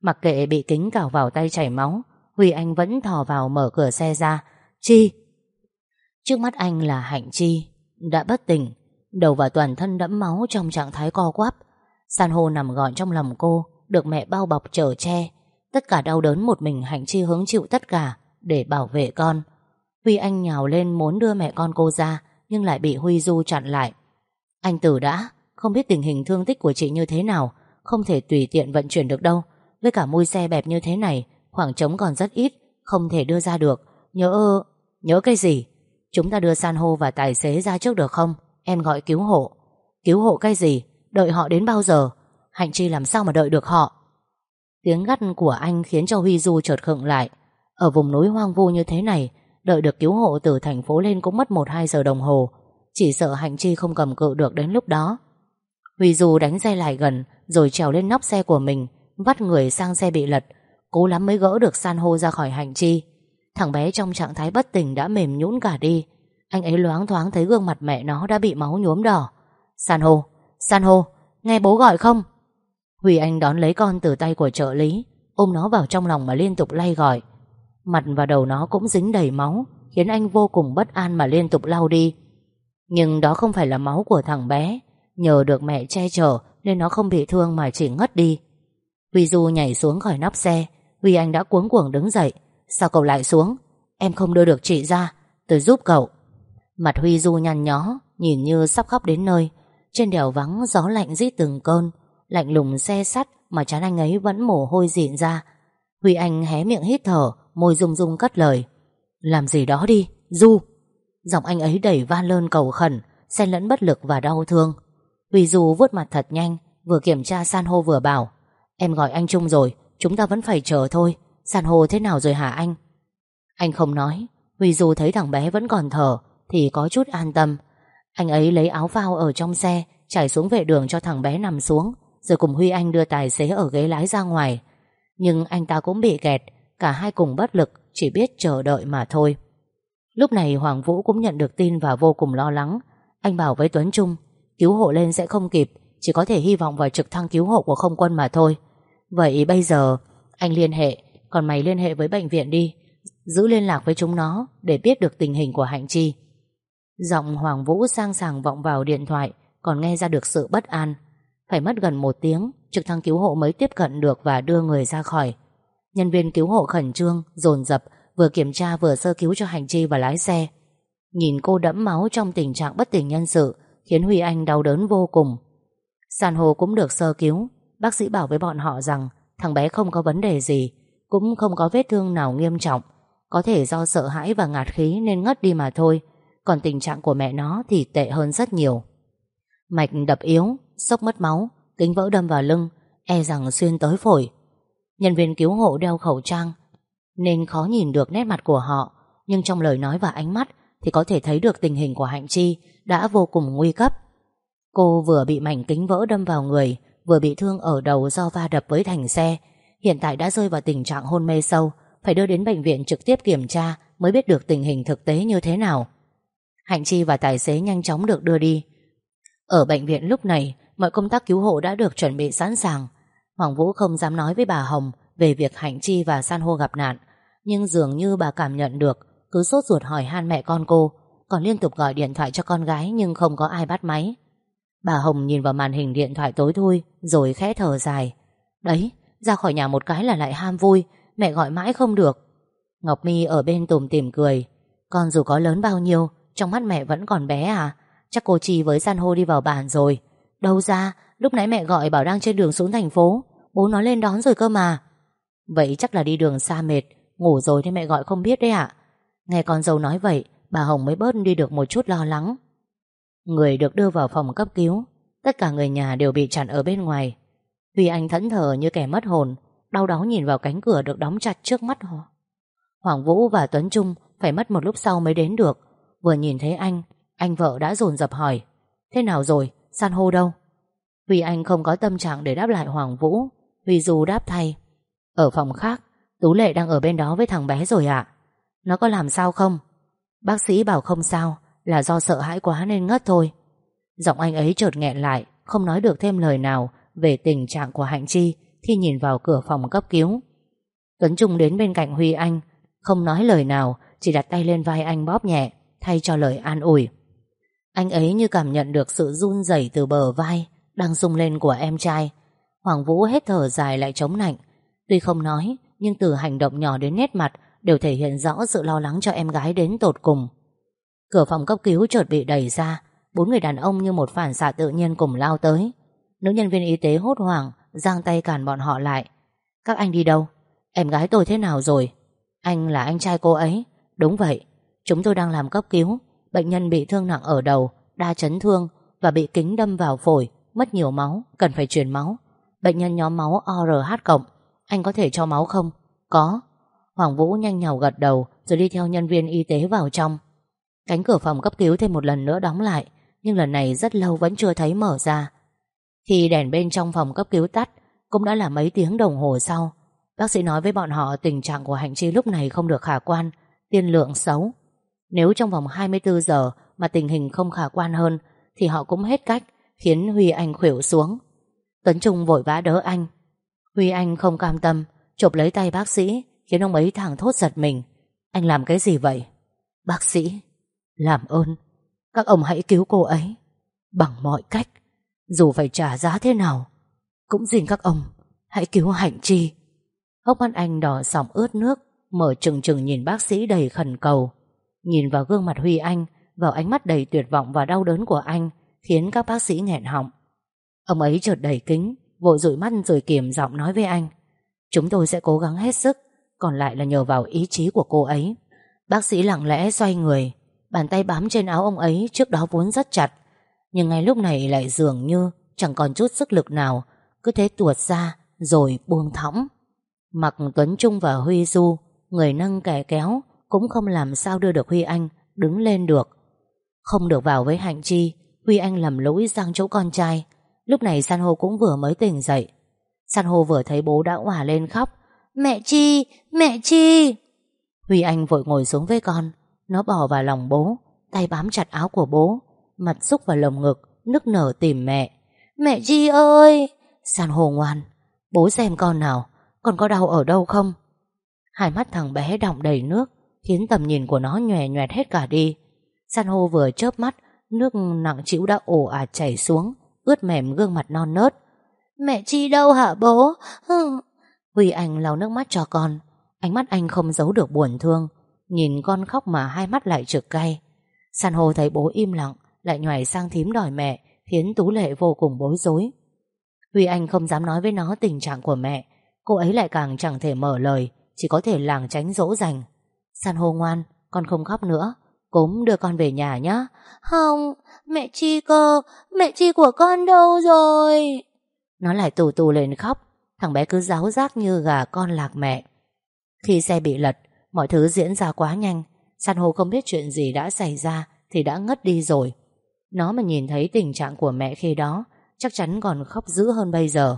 Mặc kệ bị kính cào vào tay chảy máu Huy Anh vẫn thò vào mở cửa xe ra Chi Trước mắt anh là Hạnh Chi đã bất tỉnh, đầu và toàn thân đẫm máu trong trạng thái co quắp. San hô nằm gọn trong lòng cô, được mẹ bao bọc chở che. Tất cả đau đớn một mình Hạnh Chi hứng chịu tất cả để bảo vệ con. Huy Anh nhào lên muốn đưa mẹ con cô ra, nhưng lại bị Huy Du chặn lại. Anh Tử đã, không biết tình hình thương tích của chị như thế nào, không thể tùy tiện vận chuyển được đâu. Với cả mui xe bẹp như thế này, khoảng trống còn rất ít, không thể đưa ra được. Nhớ... nhớ cái gì? Chúng ta đưa san hô và tài xế ra trước được không? Em gọi cứu hộ. Cứu hộ cái gì? Đợi họ đến bao giờ? Hạnh Chi làm sao mà đợi được họ? Tiếng gắt của anh khiến cho Huy Du chợt khựng lại. Ở vùng núi hoang vu như thế này, đợi được cứu hộ từ thành phố lên cũng mất 1-2 giờ đồng hồ. Chỉ sợ Hạnh Chi không cầm cự được đến lúc đó. Huy Du đánh xe lại gần, rồi trèo lên nóc xe của mình, vắt người sang xe bị lật, cố lắm mới gỡ được san hô ra khỏi hành Chi. Thằng bé trong trạng thái bất tỉnh đã mềm nhũn cả đi. Anh ấy loáng thoáng thấy gương mặt mẹ nó đã bị máu nhuốm đỏ. San hô, san hô, nghe bố gọi không? Huy Anh đón lấy con từ tay của trợ lý, ôm nó vào trong lòng mà liên tục lay gọi. Mặt và đầu nó cũng dính đầy máu, khiến anh vô cùng bất an mà liên tục lau đi. Nhưng đó không phải là máu của thằng bé, nhờ được mẹ che chở nên nó không bị thương mà chỉ ngất đi. Huy Du nhảy xuống khỏi nóc xe, Huy Anh đã cuống cuồng đứng dậy. Sao cậu lại xuống? Em không đưa được chị ra, tôi giúp cậu. Mặt Huy Du nhăn nhó, nhìn như sắp khóc đến nơi. Trên đèo vắng gió lạnh rít từng cơn, lạnh lùng xe sắt mà chán anh ấy vẫn mồ hôi dịn ra. Huy Anh hé miệng hít thở, môi rung rung cất lời. Làm gì đó đi, Du. Giọng anh ấy đẩy van lơn cầu khẩn, xen lẫn bất lực và đau thương. Huy Du vuốt mặt thật nhanh, vừa kiểm tra san hô vừa bảo. Em gọi anh Trung rồi, chúng ta vẫn phải chờ thôi. San hô thế nào rồi hả anh? Anh không nói. vì dù thấy thằng bé vẫn còn thở, thì có chút an tâm. Anh ấy lấy áo phao ở trong xe, trải xuống vệ đường cho thằng bé nằm xuống, rồi cùng Huy Anh đưa tài xế ở ghế lái ra ngoài. Nhưng anh ta cũng bị kẹt, cả hai cùng bất lực, chỉ biết chờ đợi mà thôi. Lúc này Hoàng Vũ cũng nhận được tin và vô cùng lo lắng. Anh bảo với Tuấn Trung, cứu hộ lên sẽ không kịp, chỉ có thể hy vọng vào trực thăng cứu hộ của không quân mà thôi. Vậy bây giờ, anh liên hệ, còn mày liên hệ với bệnh viện đi, giữ liên lạc với chúng nó để biết được tình hình của Hạnh Chi. Giọng Hoàng Vũ sang sàng vọng vào điện thoại, còn nghe ra được sự bất an. Phải mất gần một tiếng, trực thăng cứu hộ mới tiếp cận được và đưa người ra khỏi. Nhân viên cứu hộ khẩn trương, dồn dập, vừa kiểm tra vừa sơ cứu cho hành chi và lái xe. Nhìn cô đẫm máu trong tình trạng bất tỉnh nhân sự, khiến Huy Anh đau đớn vô cùng. San hô cũng được sơ cứu, bác sĩ bảo với bọn họ rằng thằng bé không có vấn đề gì, cũng không có vết thương nào nghiêm trọng, có thể do sợ hãi và ngạt khí nên ngất đi mà thôi, còn tình trạng của mẹ nó thì tệ hơn rất nhiều. Mạch đập yếu, sốc mất máu, kính vỡ đâm vào lưng, e rằng xuyên tới phổi. Nhân viên cứu hộ đeo khẩu trang, nên khó nhìn được nét mặt của họ, nhưng trong lời nói và ánh mắt thì có thể thấy được tình hình của Hạnh Chi đã vô cùng nguy cấp. Cô vừa bị mảnh kính vỡ đâm vào người, vừa bị thương ở đầu do va đập với thành xe, hiện tại đã rơi vào tình trạng hôn mê sâu, phải đưa đến bệnh viện trực tiếp kiểm tra mới biết được tình hình thực tế như thế nào. Hạnh Chi và tài xế nhanh chóng được đưa đi. Ở bệnh viện lúc này, mọi công tác cứu hộ đã được chuẩn bị sẵn sàng. Hoàng Vũ không dám nói với bà Hồng về việc Hạnh Chi và San hô gặp nạn, nhưng dường như bà cảm nhận được, cứ sốt ruột hỏi han mẹ con cô, còn liên tục gọi điện thoại cho con gái nhưng không có ai bắt máy. Bà Hồng nhìn vào màn hình điện thoại tối thui, rồi khẽ thở dài. Đấy, ra khỏi nhà một cái là lại ham vui, mẹ gọi mãi không được. Ngọc Mi ở bên tùm tìm cười. Con dù có lớn bao nhiêu, trong mắt mẹ vẫn còn bé à? Chắc cô Chi với san hô đi vào bàn rồi. Đâu ra, lúc nãy mẹ gọi bảo đang trên đường xuống thành phố. Bố nó lên đón rồi cơ mà. Vậy chắc là đi đường xa mệt, ngủ rồi nên mẹ gọi không biết đấy ạ. Nghe con dâu nói vậy, bà Hồng mới bớt đi được một chút lo lắng. Người được đưa vào phòng cấp cứu, tất cả người nhà đều bị chặn ở bên ngoài. Huy Anh thẫn thờ như kẻ mất hồn, đau đớn nhìn vào cánh cửa được đóng chặt trước mắt họ. Hoàng Vũ và Tuấn Trung phải mất một lúc sau mới đến được. Vừa nhìn thấy anh, anh vợ đã dồn dập hỏi Thế nào rồi, san hô đâu? Huy Anh không có tâm trạng để đáp lại Hoàng Vũ Huy Du đáp thay Ở phòng khác, Tú Lệ đang ở bên đó với thằng bé rồi ạ Nó có làm sao không? Bác sĩ bảo không sao là do sợ hãi quá nên ngất thôi Giọng anh ấy chợt nghẹn lại Không nói được thêm lời nào Về tình trạng của Hạnh Chi Khi nhìn vào cửa phòng cấp cứu Tuấn Trung đến bên cạnh Huy Anh Không nói lời nào Chỉ đặt tay lên vai anh bóp nhẹ Thay cho lời an ủi Anh ấy như cảm nhận được sự run rẩy từ bờ vai đang rung lên của em trai. Hoàng Vũ hết thở dài lại chống nạnh. Tuy không nói, nhưng từ hành động nhỏ đến nét mặt đều thể hiện rõ sự lo lắng cho em gái đến tột cùng. Cửa phòng cấp cứu chợt bị đẩy ra, bốn người đàn ông như một phản xạ tự nhiên cùng lao tới. Nữ nhân viên y tế hốt hoảng, giang tay cản bọn họ lại. Các anh đi đâu? Em gái tôi thế nào rồi? Anh là anh trai cô ấy. Đúng vậy, chúng tôi đang làm cấp cứu. Bệnh nhân bị thương nặng ở đầu, đa chấn thương và bị kính đâm vào phổi, mất nhiều máu, cần phải truyền máu. Bệnh nhân nhóm máu ORH cộng. Anh có thể cho máu không? Có. Hoàng Vũ nhanh nhào gật đầu rồi đi theo nhân viên y tế vào trong. Cánh cửa phòng cấp cứu thêm một lần nữa đóng lại, nhưng lần này rất lâu vẫn chưa thấy mở ra. Khi đèn bên trong phòng cấp cứu tắt, cũng đã là mấy tiếng đồng hồ sau. Bác sĩ nói với bọn họ tình trạng của Hạnh Chi lúc này không được khả quan, tiên lượng xấu. Nếu trong vòng 24 giờ mà tình hình không khả quan hơn, thì họ cũng hết cách, khiến Huy Anh khuỷu xuống. Tấn Trung vội vã đỡ anh. Huy Anh không cam tâm, chụp lấy tay bác sĩ, khiến ông ấy thẳng thốt giật mình. Anh làm cái gì vậy? Bác sĩ, làm ơn, các ông hãy cứu cô ấy. Bằng mọi cách, dù phải trả giá thế nào, cũng xin các ông, hãy cứu Hạnh Chi. Hốc mắt anh đỏ sòng ướt nước, mở trừng trừng nhìn bác sĩ đầy khẩn cầu. Nhìn vào gương mặt Huy Anh, vào ánh mắt đầy tuyệt vọng và đau đớn của anh, khiến các bác sĩ nghẹn họng. Ông ấy chợt đầy kính, vội dụi mắt rồi kiềm giọng nói với anh. Chúng tôi sẽ cố gắng hết sức, còn lại là nhờ vào ý chí của cô ấy. Bác sĩ lặng lẽ xoay người, bàn tay bám trên áo ông ấy trước đó vốn rất chặt, nhưng ngay lúc này lại dường như chẳng còn chút sức lực nào, cứ thế tuột ra rồi buông thõng. Mặc Tuấn Trung và Huy Du, người nâng kẻ kéo, cũng không làm sao đưa được Huy Anh đứng lên được. Không được vào với Hạnh Chi, Huy Anh lầm lỗi sang chỗ con trai. Lúc này San hô cũng vừa mới tỉnh dậy. San hô vừa thấy bố đã òa lên khóc. Mẹ Chi, mẹ Chi. Huy Anh vội ngồi xuống với con. Nó bò vào lòng bố, tay bám chặt áo của bố, mặt xúc vào lồng ngực, nức nở tìm mẹ. Mẹ Chi ơi! San hô ngoan, bố xem con nào, con có đau ở đâu không? Hai mắt thằng bé đọng đầy nước, khiến tầm nhìn của nó nhòe nhòe hết cả đi. San hô vừa chớp mắt, nước nặng chịu đã ồ ạt chảy xuống, ướt mềm gương mặt non nớt. Mẹ Chi đâu hả bố? Huy Anh lau nước mắt cho con, ánh mắt anh không giấu được buồn thương, nhìn con khóc mà hai mắt lại trực cay. San hô thấy bố im lặng, lại nhòi sang thím đòi mẹ, khiến Tú Lệ vô cùng bối rối. Huy Anh không dám nói với nó tình trạng của mẹ, cô ấy lại càng chẳng thể mở lời, chỉ có thể làng tránh dỗ dành. San hô ngoan, con không khóc nữa, cốm đưa con về nhà nhé. Không, mẹ Chi cơ, mẹ Chi của con đâu rồi? Nó lại tù tù lên khóc, thằng bé cứ giáo giác như gà con lạc mẹ. Khi xe bị lật, mọi thứ diễn ra quá nhanh, San hô không biết chuyện gì đã xảy ra thì đã ngất đi rồi. Nó mà nhìn thấy tình trạng của mẹ khi đó Chắc chắn còn khóc dữ hơn bây giờ.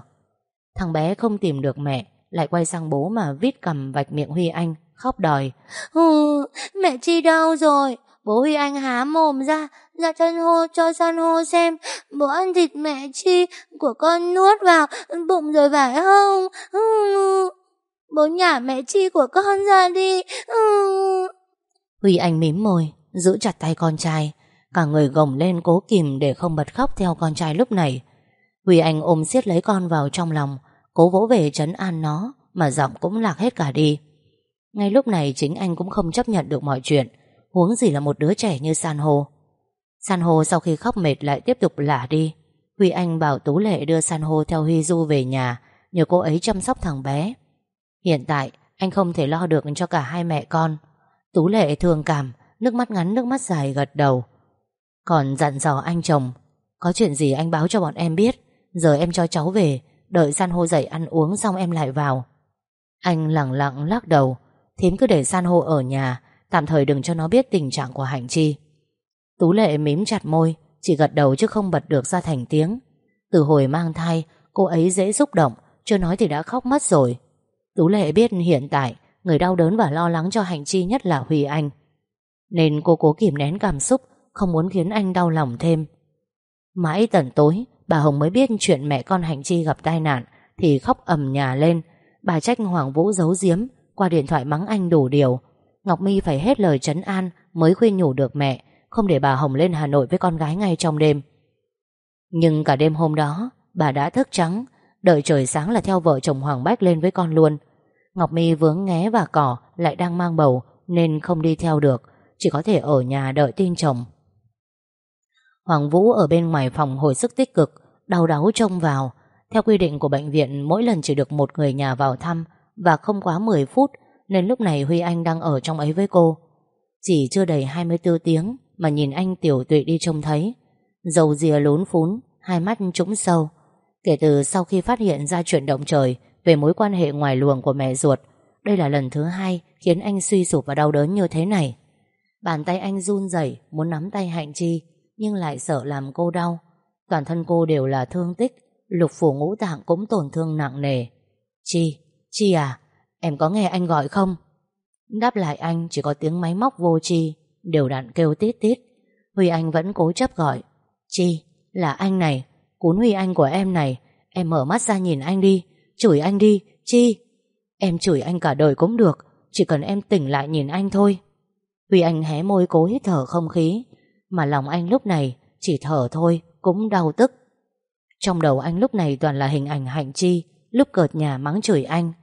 Thằng bé không tìm được mẹ Lại quay sang bố mà vít cầm vạch miệng Huy Anh Khóc đòi. Ừ, Mẹ Chi đâu rồi. Bố Huy Anh há mồm ra Ra chân hô cho san hô xem. Bố ăn thịt mẹ Chi Của con nuốt vào bụng rồi phải không? Ừ, Bố nhả mẹ Chi của con ra đi. Ừ. Huy Anh mím môi, Giữ chặt tay con trai. Cả người gồng lên cố kìm để không bật khóc theo con trai lúc này. Huy Anh ôm siết lấy con vào trong lòng, Cố vỗ về trấn an nó, Mà giọng cũng lạc hết cả đi. Ngay lúc này chính anh cũng không chấp nhận được mọi chuyện. Huống gì là một đứa trẻ như San hô. San hô sau khi khóc mệt lại tiếp tục lả đi. Huy Anh bảo Tú Lệ đưa San hô theo Huy Du về nhà, Nhờ cô ấy chăm sóc thằng bé. Hiện tại, anh không thể lo được cho cả hai mẹ con. Tú Lệ thương cảm, Nước mắt ngắn, nước mắt dài gật đầu. Còn dặn dò anh chồng, Có chuyện gì anh báo cho bọn em biết. Giờ em cho cháu về, Đợi san hô dậy ăn uống xong em lại vào. Anh lặng lặng lắc đầu, Thím cứ để san hô ở nhà, Tạm thời đừng cho nó biết tình trạng của Hạnh Chi. Tú lệ mím chặt môi, Chỉ gật đầu chứ không bật được ra thành tiếng. Từ hồi mang thai, Cô ấy dễ xúc động, Chưa nói thì đã khóc mất rồi. Tú lệ biết hiện tại Người đau đớn và lo lắng cho Hạnh Chi nhất là Huy Anh, Nên cô cố kìm nén cảm xúc, không muốn khiến anh đau lòng thêm. Mãi tận tối, Bà Hồng mới biết chuyện mẹ con Hạnh Chi gặp tai nạn Thì khóc ầm nhà lên. Bà trách Hoàng Vũ giấu giếm, Qua điện thoại mắng anh đủ điều. Ngọc My phải hết lời trấn an Mới khuyên nhủ được mẹ, Không để bà Hồng lên Hà Nội với con gái ngay trong đêm. Nhưng cả đêm hôm đó, Bà đã thức trắng, Đợi trời sáng là theo vợ chồng Hoàng Bách lên với con luôn. Ngọc My vướng nghé và cỏ Lại đang mang bầu, Nên không đi theo được, Chỉ có thể ở nhà đợi tin chồng. Hoàng Vũ ở bên ngoài phòng hồi sức tích cực, Đau đáu trông vào. Theo quy định của bệnh viện, Mỗi lần chỉ được một người nhà vào thăm, Và không quá 10 phút, Nên lúc này Huy Anh đang ở trong ấy với cô. Chỉ chưa đầy 24 tiếng Mà nhìn anh tiểu tụy đi trông thấy. Dầu dìa lún phún, Hai mắt trũng sâu. Kể từ sau khi phát hiện ra chuyện động trời về mối quan hệ ngoài luồng của mẹ ruột. Đây là lần thứ hai Khiến anh suy sụp và đau đớn như thế này. Bàn tay anh run rẩy Muốn nắm tay Hạnh Chi Nhưng lại sợ làm cô đau. Toàn thân cô đều là thương tích Lục phủ ngũ tạng cũng tổn thương nặng nề. Chi, Chi à Em có nghe anh gọi không? Đáp lại anh chỉ có tiếng máy móc vô chi Đều đặn kêu tít tít. Huy Anh vẫn cố chấp gọi Chi, là anh này Cún Huy Anh của em này Em mở mắt ra nhìn anh đi Chửi anh đi, Chi. Em chửi anh cả đời cũng được Chỉ cần em tỉnh lại nhìn anh thôi. Huy Anh hé môi cố hít thở không khí Mà lòng anh lúc này Chỉ thở thôi cũng đau tức. Trong đầu anh lúc này toàn là hình ảnh hạnh chi Lúc cợt nhà mắng chửi anh.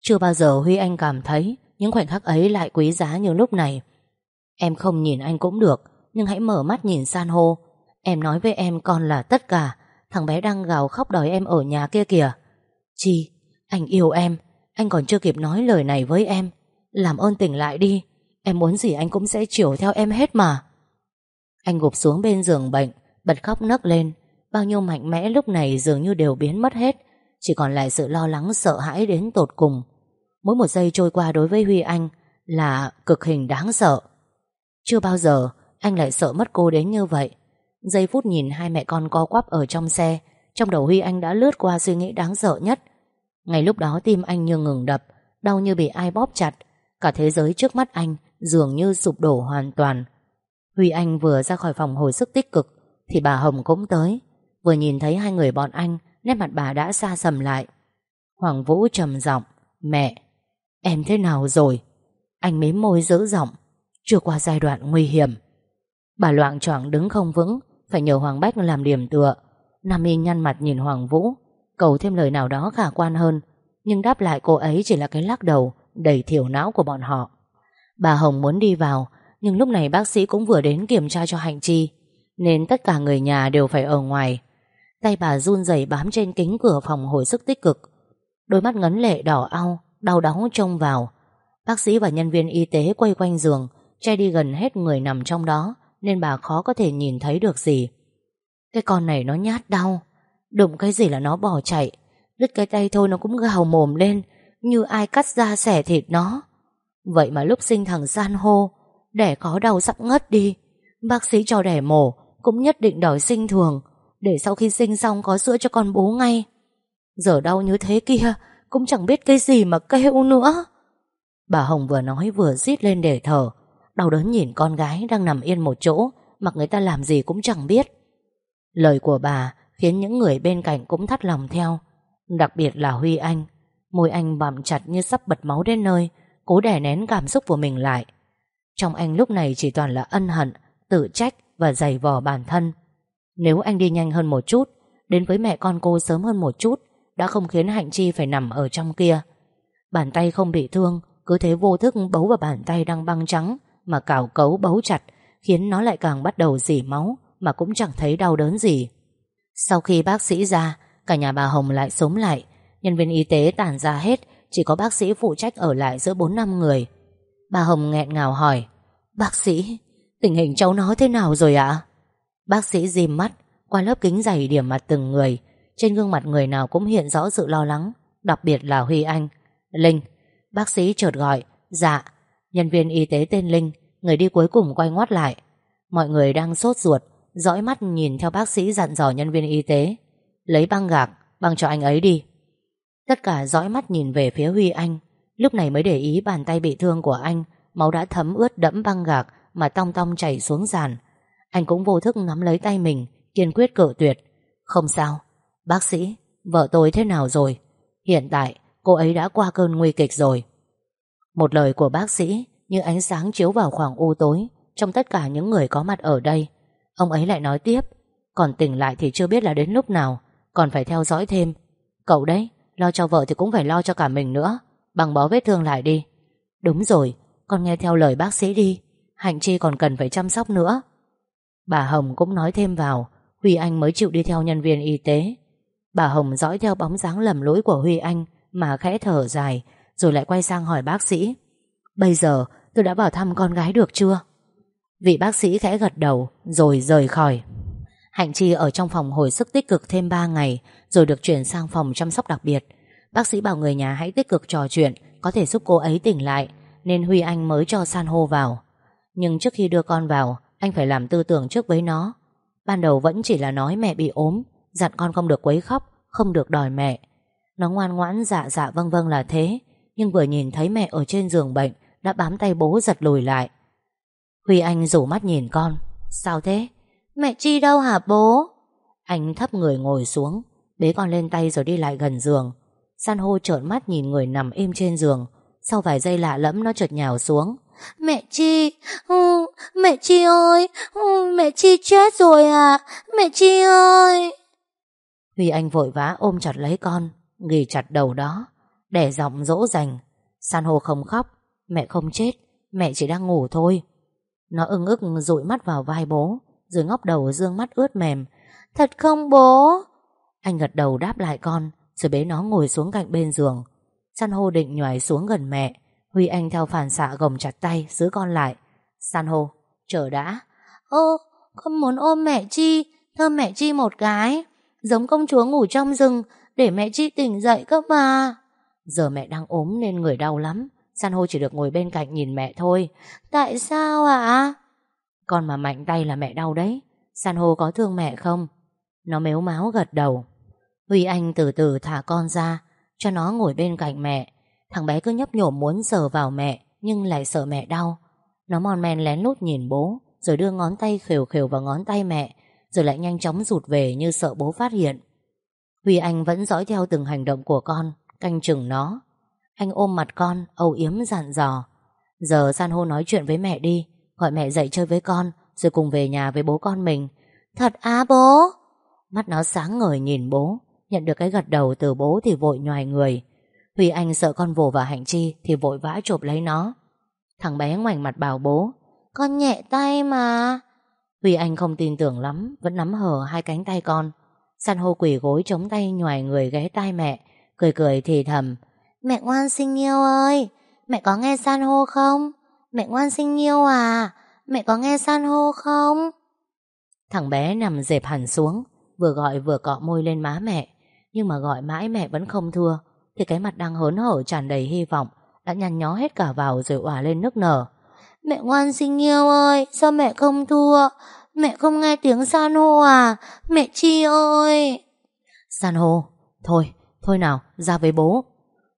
Chưa bao giờ Huy Anh cảm thấy Những khoảnh khắc ấy lại quý giá như lúc này. Em không nhìn anh cũng được Nhưng hãy mở mắt nhìn san hô. Em nói với em con là tất cả Thằng bé đang gào khóc đòi em ở nhà kia kìa. Chi Anh yêu em. Anh còn chưa kịp nói lời này với em. Làm ơn tỉnh lại đi. Em muốn gì anh cũng sẽ chiều theo em hết mà. Anh gục xuống bên giường bệnh, Bật khóc nấc lên. Bao nhiêu mạnh mẽ lúc này dường như đều biến mất hết. Chỉ còn lại sự lo lắng, sợ hãi đến tột cùng. Mỗi một giây trôi qua đối với Huy Anh Là cực hình đáng sợ. Chưa bao giờ Anh lại sợ mất cô đến như vậy. Giây phút nhìn hai mẹ con co quắp ở trong xe trong đầu Huy Anh đã lướt qua suy nghĩ đáng sợ nhất. Ngay lúc đó tim anh như ngừng đập Đau như bị ai bóp chặt. Cả thế giới trước mắt anh Dường như sụp đổ hoàn toàn. Huy Anh vừa ra khỏi phòng hồi sức tích cực Thì bà Hồng cũng tới. Vừa nhìn thấy hai người bọn anh Nét mặt bà đã xa sầm lại. Hoàng Vũ trầm giọng Mẹ, em thế nào rồi? Anh mím môi dữ giọng Chưa qua giai đoạn nguy hiểm. Bà loạn choạng đứng không vững phải nhờ Hoàng Bách làm điểm tựa. Nam Y nhăn mặt nhìn Hoàng Vũ Cầu thêm lời nào đó khả quan hơn Nhưng đáp lại cô ấy chỉ là cái lắc đầu Đầy thiểu não của bọn họ. Bà Hồng muốn đi vào Nhưng lúc này bác sĩ cũng vừa đến kiểm tra cho Hạnh Chi Nên tất cả người nhà đều phải ở ngoài. Tay bà run rẩy bám trên kính cửa phòng hồi sức tích cực. Đôi mắt ngấn lệ đỏ ao, Đau đớn trông vào. Bác sĩ và nhân viên y tế quay quanh giường Che đi gần hết người nằm trong đó nên bà khó có thể nhìn thấy được gì. Cái con này nó nhát đau, đụng cái gì là nó bỏ chạy, đứt cái tay thôi nó cũng gào mồm lên, như ai cắt da xẻ thịt nó. Vậy mà lúc sinh thằng san hô, đẻ có đau sắp ngất đi, bác sĩ cho đẻ mổ, cũng nhất định đòi sinh thường, để sau khi sinh xong có sữa cho con bú ngay. Giờ đau như thế kia, cũng chẳng biết cái gì mà kêu nữa. Bà Hồng vừa nói vừa rít lên để thở, Đau đớn nhìn con gái đang nằm yên một chỗ Mặc người ta làm gì cũng chẳng biết Lời của bà Khiến những người bên cạnh cũng thắt lòng theo. Đặc biệt là Huy Anh, Môi anh bặm chặt như sắp bật máu đến nơi, Cố đè nén cảm xúc của mình lại. Trong anh lúc này chỉ toàn là ân hận, Tự trách và giày vò bản thân. Nếu anh đi nhanh hơn một chút, Đến với mẹ con cô sớm hơn một chút, Đã không khiến Hạnh Chi phải nằm ở trong kia. Bàn tay không bị thương, Cứ thế vô thức bấu vào bàn tay đang băng trắng mà cào cấu bấu chặt, khiến nó lại càng bắt đầu dỉ máu mà cũng chẳng thấy đau đớn gì. Sau khi bác sĩ ra, cả nhà bà Hồng lại sống lại, nhân viên y tế tản ra hết, chỉ có bác sĩ phụ trách ở lại giữa 4 năm người. Bà Hồng nghẹn ngào hỏi, bác sĩ, tình hình cháu nó thế nào rồi ạ? Bác sĩ dìm mắt, qua lớp kính dày điểm mặt từng người, trên gương mặt người nào cũng hiện rõ sự lo lắng, đặc biệt là Huy Anh. Linh, bác sĩ chợt gọi, dạ, Nhân viên y tế tên Linh Người đi cuối cùng quay ngoắt lại Mọi người đang sốt ruột Dõi mắt nhìn theo bác sĩ dặn dò nhân viên y tế. Lấy băng gạc, Băng cho anh ấy đi. Tất cả dõi mắt nhìn về phía Huy Anh. Lúc này mới để ý bàn tay bị thương của anh, Máu đã thấm ướt đẫm băng gạc Mà tong tong chảy xuống sàn. Anh cũng vô thức nắm lấy tay mình, Kiên quyết cự tuyệt. Không sao, Bác sĩ, Vợ tôi thế nào rồi? Hiện tại, cô ấy đã qua cơn nguy kịch rồi. Một lời của bác sĩ như ánh sáng chiếu vào khoảng u tối trong tất cả những người có mặt ở đây. Ông ấy lại nói tiếp, còn tỉnh lại thì chưa biết là đến lúc nào, còn phải theo dõi thêm. Cậu đấy, lo cho vợ thì cũng phải lo cho cả mình nữa, bằng bó vết thương lại đi. Đúng rồi, con nghe theo lời bác sĩ đi, Hạnh Chi còn cần phải chăm sóc nữa. Bà Hồng cũng nói thêm vào, Huy Anh mới chịu đi theo nhân viên y tế. Bà Hồng dõi theo bóng dáng lầm lỗi của Huy Anh mà khẽ thở dài, rồi lại quay sang hỏi bác sĩ. Bây giờ tôi đã vào thăm con gái được chưa? Vị bác sĩ khẽ gật đầu, rồi rời khỏi. Hạnh Chi ở trong phòng hồi sức tích cực thêm 3 ngày, rồi được chuyển sang phòng chăm sóc đặc biệt. Bác sĩ bảo người nhà hãy tích cực trò chuyện, có thể giúp cô ấy tỉnh lại, nên Huy Anh mới cho san hô vào. Nhưng trước khi đưa con vào, anh phải làm tư tưởng trước với nó. Ban đầu vẫn chỉ là nói mẹ bị ốm, dặn con không được quấy khóc, không được đòi mẹ. Nó ngoan ngoãn dạ dạ vâng vâng là thế, nhưng vừa nhìn thấy mẹ ở trên giường bệnh, đã bám tay bố giật lùi lại. Huy Anh rủ mắt nhìn con. Sao thế? Mẹ Chi đâu hả bố? Anh thấp người ngồi xuống, bế con lên tay rồi đi lại gần giường. San hô trợn mắt nhìn người nằm im trên giường. Sau vài giây lạ lẫm nó chợt nhào xuống. Mẹ Chi, ừ, mẹ Chi ơi, ừ, mẹ Chi chết rồi à, mẹ Chi ơi. Huy Anh vội vã ôm chặt lấy con, nghỉ chặt đầu đó, đẻ giọng dỗ dành. San hô không khóc, mẹ không chết, mẹ chỉ đang ngủ thôi. Nó ưng ức dụi mắt vào vai bố, Rồi ngóc đầu dương mắt ướt mềm. Thật không bố? Anh gật đầu đáp lại con, Rồi bế nó ngồi xuống cạnh bên giường. San hô định nhòi xuống gần mẹ, Huy Anh theo phản xạ gồng chặt tay Giữ con lại. San hô, chờ đã. Ô, con muốn ôm mẹ Chi Thơm mẹ Chi một cái, Giống công chúa ngủ trong rừng, Để mẹ Chi tỉnh dậy cơ mà. Giờ mẹ đang ốm nên người đau lắm. San hô chỉ được ngồi bên cạnh nhìn mẹ thôi. Tại sao ạ? Con mà mạnh tay là mẹ đau đấy. San hô có thương mẹ không? Nó mếu máu gật đầu. Huy Anh từ từ thả con ra, Cho nó ngồi bên cạnh mẹ. Thằng bé cứ nhấp nhổm muốn sờ vào mẹ, Nhưng lại sợ mẹ đau. Nó mòn men lén lút nhìn bố, Rồi đưa ngón tay khều khều vào ngón tay mẹ, Rồi lại nhanh chóng rụt về như sợ bố phát hiện. Huy Anh vẫn dõi theo từng hành động của con, Canh chừng nó anh ôm mặt con, Âu yếm dặn dò. Giờ san hô nói chuyện với mẹ đi, Gọi mẹ dậy chơi với con, Rồi cùng về nhà với bố con mình. Thật á bố? Mắt nó sáng ngời nhìn bố, Nhận được cái gật đầu từ bố thì vội nhòi người. Huy Anh sợ con vồ vào hạnh chi Thì vội vã chụp lấy nó. Thằng bé ngoảnh mặt bảo bố, Con nhẹ tay mà. Huy Anh không tin tưởng lắm, Vẫn nắm hờ hai cánh tay con. San hô quỷ gối chống tay nhòi người ghé tai mẹ, Cười cười thì thầm Mẹ ngoan sinh yêu ơi. Mẹ có nghe san hô không? Mẹ ngoan sinh yêu à. Mẹ có nghe san hô không? Thằng bé nằm dẹp hẳn xuống Vừa gọi vừa cọ môi lên má mẹ. Nhưng mà gọi mãi mẹ vẫn không thua Thì cái mặt đang hớn hở tràn đầy hy vọng Đã nhăn nhó hết cả vào rồi òa lên nức nở. Mẹ ngoan sinh yêu ơi Sao mẹ không thua? Mẹ không nghe tiếng san hô à? Mẹ chi ơi. San hô Thôi, thôi nào, ra với bố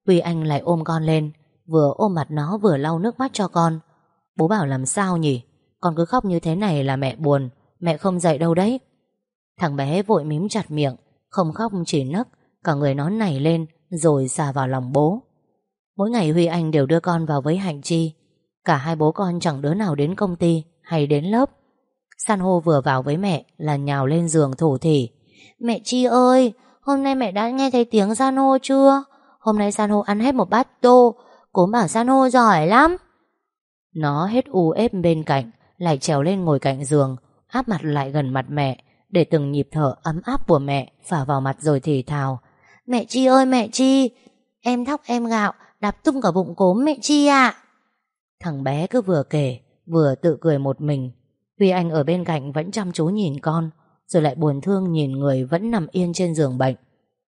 Huy Anh lại ôm con lên, Vừa ôm mặt nó vừa lau nước mắt cho con. Bố bảo làm sao nhỉ? Con cứ khóc như thế này là mẹ buồn, Mẹ không dậy đâu đấy. Thằng bé vội mím chặt miệng, Không khóc chỉ nấc, Cả người nó nảy lên Rồi xà vào lòng bố. Mỗi ngày Huy Anh đều đưa con vào với Hạnh Chi. Cả hai bố con chẳng đứa nào đến công ty Hay đến lớp. San hô vừa vào với mẹ Là nhào lên giường thủ thỉ. Mẹ Chi ơi, Hôm nay mẹ đã nghe thấy tiếng san hô chưa? Hôm nay san hô ăn hết một bát tô Cố bảo san hô giỏi lắm. Nó hết u ép bên cạnh, Lại trèo lên ngồi cạnh giường, Áp mặt lại gần mặt mẹ, Để từng nhịp thở ấm áp của mẹ Phả vào mặt rồi thì thào. Mẹ Chi ơi, mẹ Chi, Em thóc em gạo, đạp tung cả bụng cốm mẹ Chi ạ. Thằng bé cứ vừa kể, Vừa tự cười một mình. Huy Anh ở bên cạnh vẫn chăm chú nhìn con, Rồi lại buồn thương nhìn người vẫn nằm yên trên giường bệnh.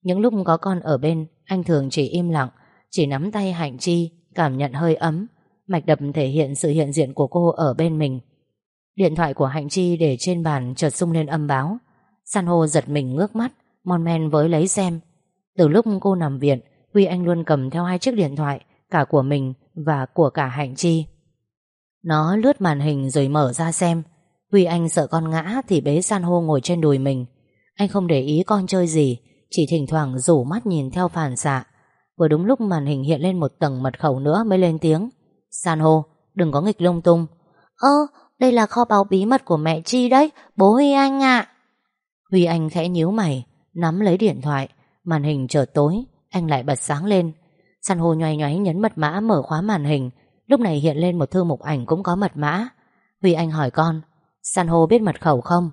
Những lúc có con ở bên, anh thường chỉ im lặng, Chỉ nắm tay Hạnh Chi, Cảm nhận hơi ấm, Mạch đập thể hiện sự hiện diện của cô ở bên mình. Điện thoại của Hạnh Chi để trên bàn chợt sung lên âm báo. San hô giật mình ngước mắt, Mon men với lấy xem. Từ lúc cô nằm viện, Huy Anh luôn cầm theo hai chiếc điện thoại, Cả của mình và của cả Hạnh Chi. Nó lướt màn hình rồi mở ra xem. Huy Anh sợ con ngã Thì bế San hô ngồi trên đùi mình. Anh không để ý con chơi gì chỉ thỉnh thoảng rủ mắt nhìn theo phản xạ Vừa đúng lúc màn hình hiện lên một tầng mật khẩu nữa mới lên tiếng San hô, đừng có nghịch lung tung Ơ, đây là kho báu bí mật của mẹ Chi đấy, bố Huy Anh ạ. Huy Anh khẽ nhíu mày, nắm lấy điện thoại, màn hình trở tối, anh lại bật sáng lên. San hô nhoay nhoáy nhấn mật mã mở khóa màn hình, lúc này hiện lên một thư mục ảnh cũng có mật mã. Huy Anh hỏi con, San hô biết mật khẩu không?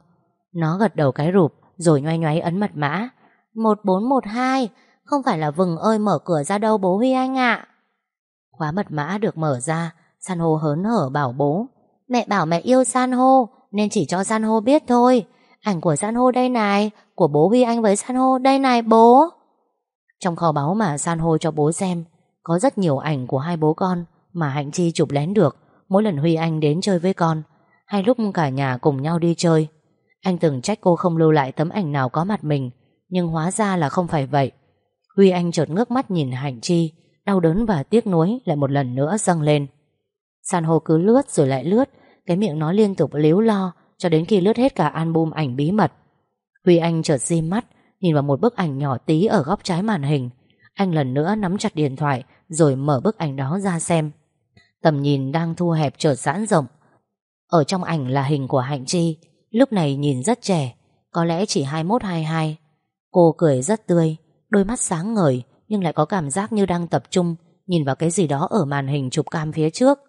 Nó gật đầu cái rụp, rồi nhoay nhoáy ấn mật mã. 1412, không phải là vừng ơi mở cửa ra đâu bố Huy Anh ạ. Khóa mật mã được mở ra, San hô hớn hở bảo bố. Mẹ bảo mẹ yêu San hô, nên chỉ cho San hô biết thôi. Ảnh của San hô đây này, của bố Huy Anh với San hô đây này bố. Trong kho báu mà San hô cho bố xem, có rất nhiều ảnh của hai bố con mà Hạnh Chi chụp lén được mỗi lần Huy Anh đến chơi với con, hay lúc cả nhà cùng nhau đi chơi. Anh từng trách cô không lưu lại tấm ảnh nào có mặt mình, nhưng hóa ra là không phải vậy. Huy Anh chợt ngước mắt nhìn Hạnh Chi, đau đớn và tiếc nuối lại một lần nữa dâng lên. San hô cứ lướt rồi lại lướt, cái miệng nó liên tục líu lo cho đến khi lướt hết cả album ảnh bí mật. Huy Anh chợt di mắt, nhìn vào một bức ảnh nhỏ tí ở góc trái màn hình. Anh lần nữa nắm chặt điện thoại rồi mở bức ảnh đó ra xem. Tầm nhìn đang thu hẹp chợt giãn rộng. Ở trong ảnh là hình của Hạnh Chi, lúc này nhìn rất trẻ, có lẽ chỉ 21-22. Cô cười rất tươi, đôi mắt sáng ngời nhưng lại có cảm giác như đang tập trung nhìn vào cái gì đó ở màn hình chụp cam phía trước.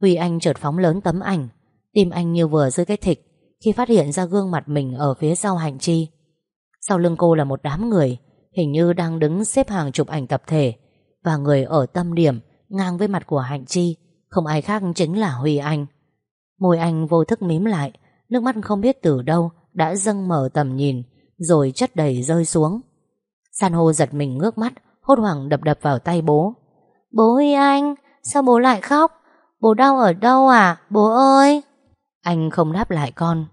Huy Anh chợt phóng lớn tấm ảnh, tim anh như vừa dưới cái thịt khi phát hiện ra gương mặt mình ở phía sau Hạnh Chi. Sau lưng cô là một đám người, hình như đang đứng xếp hàng chụp ảnh tập thể, và người ở tâm điểm ngang với mặt của Hạnh Chi, không ai khác chính là Huy Anh. Môi anh vô thức mím lại, nước mắt không biết từ đâu đã dâng mở tầm nhìn, rồi chất đầy rơi xuống. San hô giật mình ngước mắt, hốt hoảng đập đập vào tay bố. Bố Huy Anh, sao bố lại khóc? Bố đau ở đâu à, bố ơi? Anh không đáp lại con,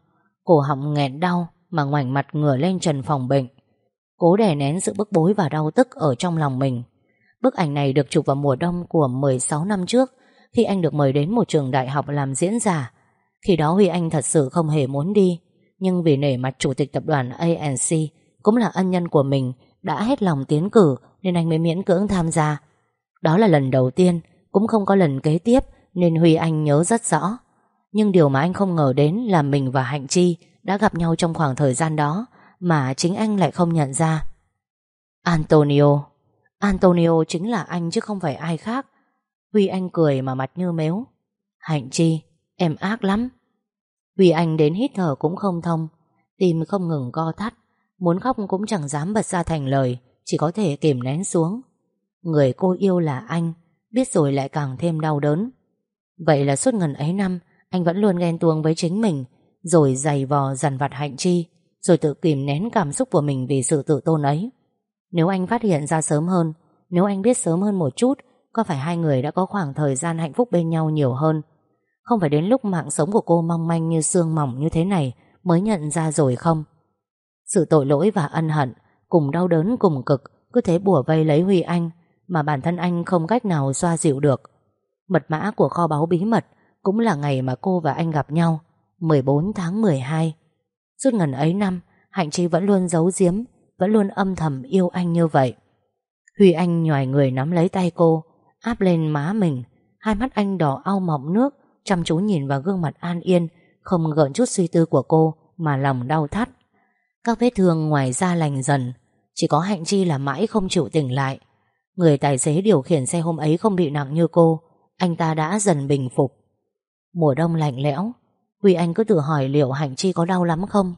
cổ họng nghẹn đau mà ngoảnh mặt ngửa lên trần phòng bệnh. Cố đè nén sự bức bối và đau tức ở trong lòng mình. Bức ảnh này được chụp vào mùa đông của 16 năm trước khi anh được mời đến một trường đại học làm diễn giả. Khi đó Huy Anh thật sự không hề muốn đi, nhưng vì nể mặt chủ tịch tập đoàn ANC cũng là ân nhân của mình đã hết lòng tiến cử nên anh mới miễn cưỡng tham gia. Đó là lần đầu tiên, cũng không có lần kế tiếp nên Huy Anh nhớ rất rõ. Nhưng điều mà anh không ngờ đến là mình và Hạnh Chi đã gặp nhau trong khoảng thời gian đó mà chính anh lại không nhận ra. Antonio Antonio chính là anh chứ không phải ai khác. Huy Anh cười mà mặt như mếu. Hạnh Chi, em ác lắm. Huy Anh đến hít thở cũng không thông, tim không ngừng co thắt, muốn khóc cũng chẳng dám bật ra thành lời, chỉ có thể kìm nén xuống. Người cô yêu là anh, biết rồi lại càng thêm đau đớn. Vậy là suốt ngần ấy năm, anh vẫn luôn ghen tuông với chính mình, rồi giày vò dằn vặt Hạnh Chi, rồi tự kìm nén cảm xúc của mình vì sự tự tôn ấy. Nếu anh phát hiện ra sớm hơn, nếu anh biết sớm hơn một chút, có phải hai người đã có khoảng thời gian hạnh phúc bên nhau nhiều hơn? Không phải đến lúc mạng sống của cô mong manh như xương mỏng như thế này mới nhận ra rồi không? Sự tội lỗi và ân hận, cùng đau đớn cùng cực, cứ thế bùa vây lấy Huy Anh, mà bản thân anh không cách nào xoa dịu được. Mật mã của kho báu bí mật cũng là ngày mà cô và anh gặp nhau, 14 tháng 12. Suốt ngần ấy năm, Hạnh Chi vẫn luôn giấu giếm, vẫn luôn âm thầm yêu anh như vậy. Huy Anh nhòi người nắm lấy tay cô, áp lên má mình, hai mắt anh đỏ au mọng nước, chăm chú nhìn vào gương mặt an yên, không gợn chút suy tư của cô mà lòng đau thắt. Các vết thương ngoài da lành dần, chỉ có Hạnh Chi là mãi không chịu tỉnh lại. Người tài xế điều khiển xe hôm ấy không bị nặng như cô, anh ta đã dần bình phục. Mùa đông lạnh lẽo, Huy Anh cứ tự hỏi liệu Hạnh Chi có đau lắm không?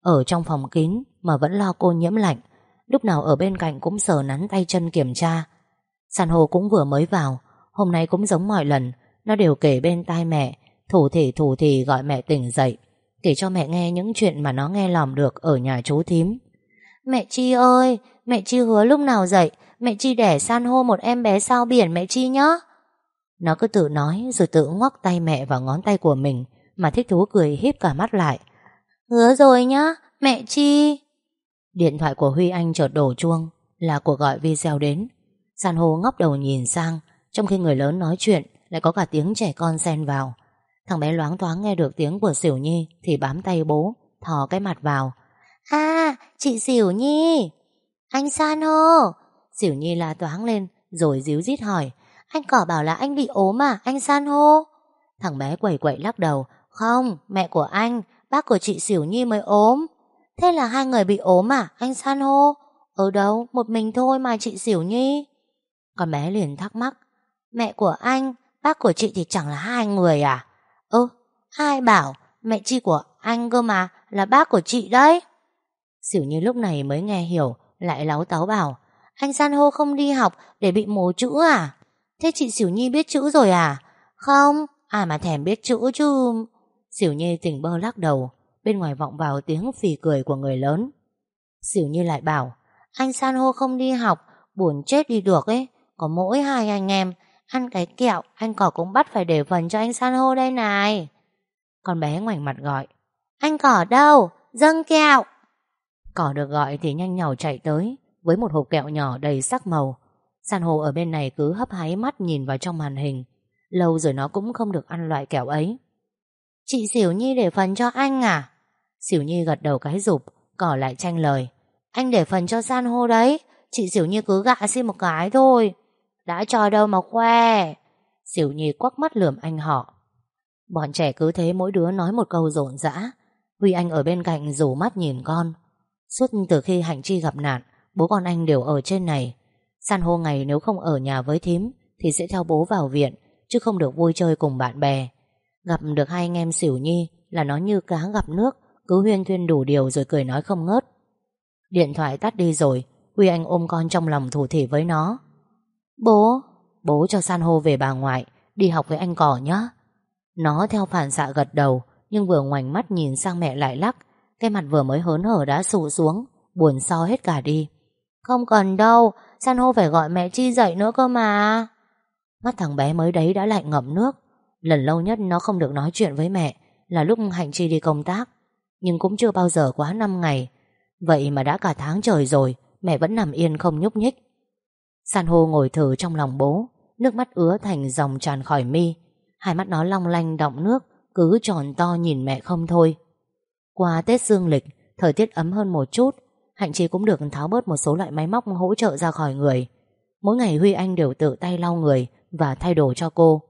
Ở trong phòng kín mà vẫn lo cô nhiễm lạnh, lúc nào ở bên cạnh cũng sờ nắn tay chân kiểm tra. San hô cũng vừa mới vào, hôm nay cũng giống mọi lần, nó đều kể bên tai mẹ, thủ thì thủ thì gọi mẹ tỉnh dậy, kể cho mẹ nghe những chuyện mà nó nghe lòm được ở nhà chú thím. Mẹ Chi ơi, mẹ Chi hứa lúc nào dậy, mẹ Chi đẻ san hô một em bé sao biển mẹ Chi nhá. Nó cứ tự nói rồi tự ngoắc tay mẹ vào ngón tay của mình mà thích thú cười híp cả mắt lại. Hứa rồi nhá, mẹ Chi. Điện thoại của Huy Anh chợt đổ chuông là cuộc gọi video đến. San hô ngóc đầu nhìn sang trong khi người lớn nói chuyện lại có cả tiếng trẻ con xen vào. Thằng bé loáng thoáng nghe được tiếng của Sửu Nhi thì bám tay bố, thò cái mặt vào. À, chị Sửu Nhi! Anh San hô! Sửu Nhi la toáng lên rồi díu dít hỏi. Anh cỏ bảo là anh bị ốm à, anh San hô? Thằng bé quẩy quậy lắc đầu.
Không, mẹ của anh, bác của chị Xỉu Nhi mới ốm. Thế là hai người bị ốm à, anh San hô? Ở đâu, một mình thôi mà chị Xỉu Nhi.
Con bé liền thắc mắc.
Mẹ của anh, bác của chị thì chẳng là hai người à? Ơ, ai bảo mẹ chi của anh cơ mà là bác của chị đấy.
Xỉu Nhi lúc này mới nghe hiểu, lại láo táo bảo.
Anh San hô không đi học để bị mù chữ à? Thế chị Xỉu Nhi biết chữ rồi à? Không, ai mà thèm biết chữ chứ.
Xỉu Nhi tỉnh bơ lắc đầu, bên ngoài vọng vào tiếng phì cười của người lớn. Xỉu Nhi lại bảo,
anh San hô không đi học, buồn chết đi được ấy. Có mỗi hai anh em, ăn cái kẹo, anh cỏ cũng bắt phải để phần cho anh San hô đây này.
Con bé ngoảnh mặt gọi,
anh cỏ đâu? Dâng kẹo.
Cỏ được gọi thì nhanh nhỏ chạy tới, với một hộp kẹo nhỏ đầy sắc màu. San hô ở bên này cứ hấp háy mắt nhìn vào trong màn hình. Lâu rồi nó cũng không được ăn loại kẹo ấy.
Chị Xỉu Nhi để phần cho anh à?
Xỉu Nhi gật đầu cái rụp, cỏ lại tranh lời.
Anh để phần cho san hô đấy, chị Xỉu Nhi cứ gạ xin một cái thôi. Đã cho đâu mà khoe.
Xỉu Nhi quắc mắt lườm anh họ. Bọn trẻ cứ thế mỗi đứa nói một câu rộn rã. Huy Anh ở bên cạnh rủ mắt nhìn con. Suốt từ khi Hạnh Chi gặp nạn, bố con anh đều ở trên này. San hô ngày nếu không ở nhà với thím thì sẽ theo bố vào viện, chứ không được vui chơi cùng bạn bè. Gặp được hai anh em xỉu nhi là nó như cá gặp nước, cứ huyên thuyên đủ điều rồi cười nói không ngớt. Điện thoại tắt đi rồi, Huy Anh ôm con trong lòng thủ thỉ với nó.
Bố,
bố cho San hô về bà ngoại, đi học với anh cỏ nhé. Nó theo phản xạ gật đầu, nhưng vừa ngoảnh mắt nhìn sang mẹ lại lắc, cái mặt vừa mới hớn hở đã sụ xuống, buồn so hết cả đi.
Không cần đâu, San hô phải gọi mẹ Chi dậy nữa cơ mà.
Mắt thằng bé mới đấy đã lạnh ngậm nước. Lần lâu nhất nó không được nói chuyện với mẹ là lúc Hạnh Chi đi công tác. Nhưng cũng chưa bao giờ quá 5 ngày. Vậy mà đã cả tháng trời rồi, mẹ vẫn nằm yên không nhúc nhích. San hô ngồi thở trong lòng bố, nước mắt ứa thành dòng tràn khỏi mi. Hai mắt nó long lanh đọng nước, cứ tròn to nhìn mẹ không thôi. Qua Tết Dương lịch, thời tiết ấm hơn một chút, Hạnh Chi cũng được tháo bớt một số loại máy móc hỗ trợ ra khỏi người. Mỗi ngày Huy Anh đều tự tay lau người và thay đồ cho cô.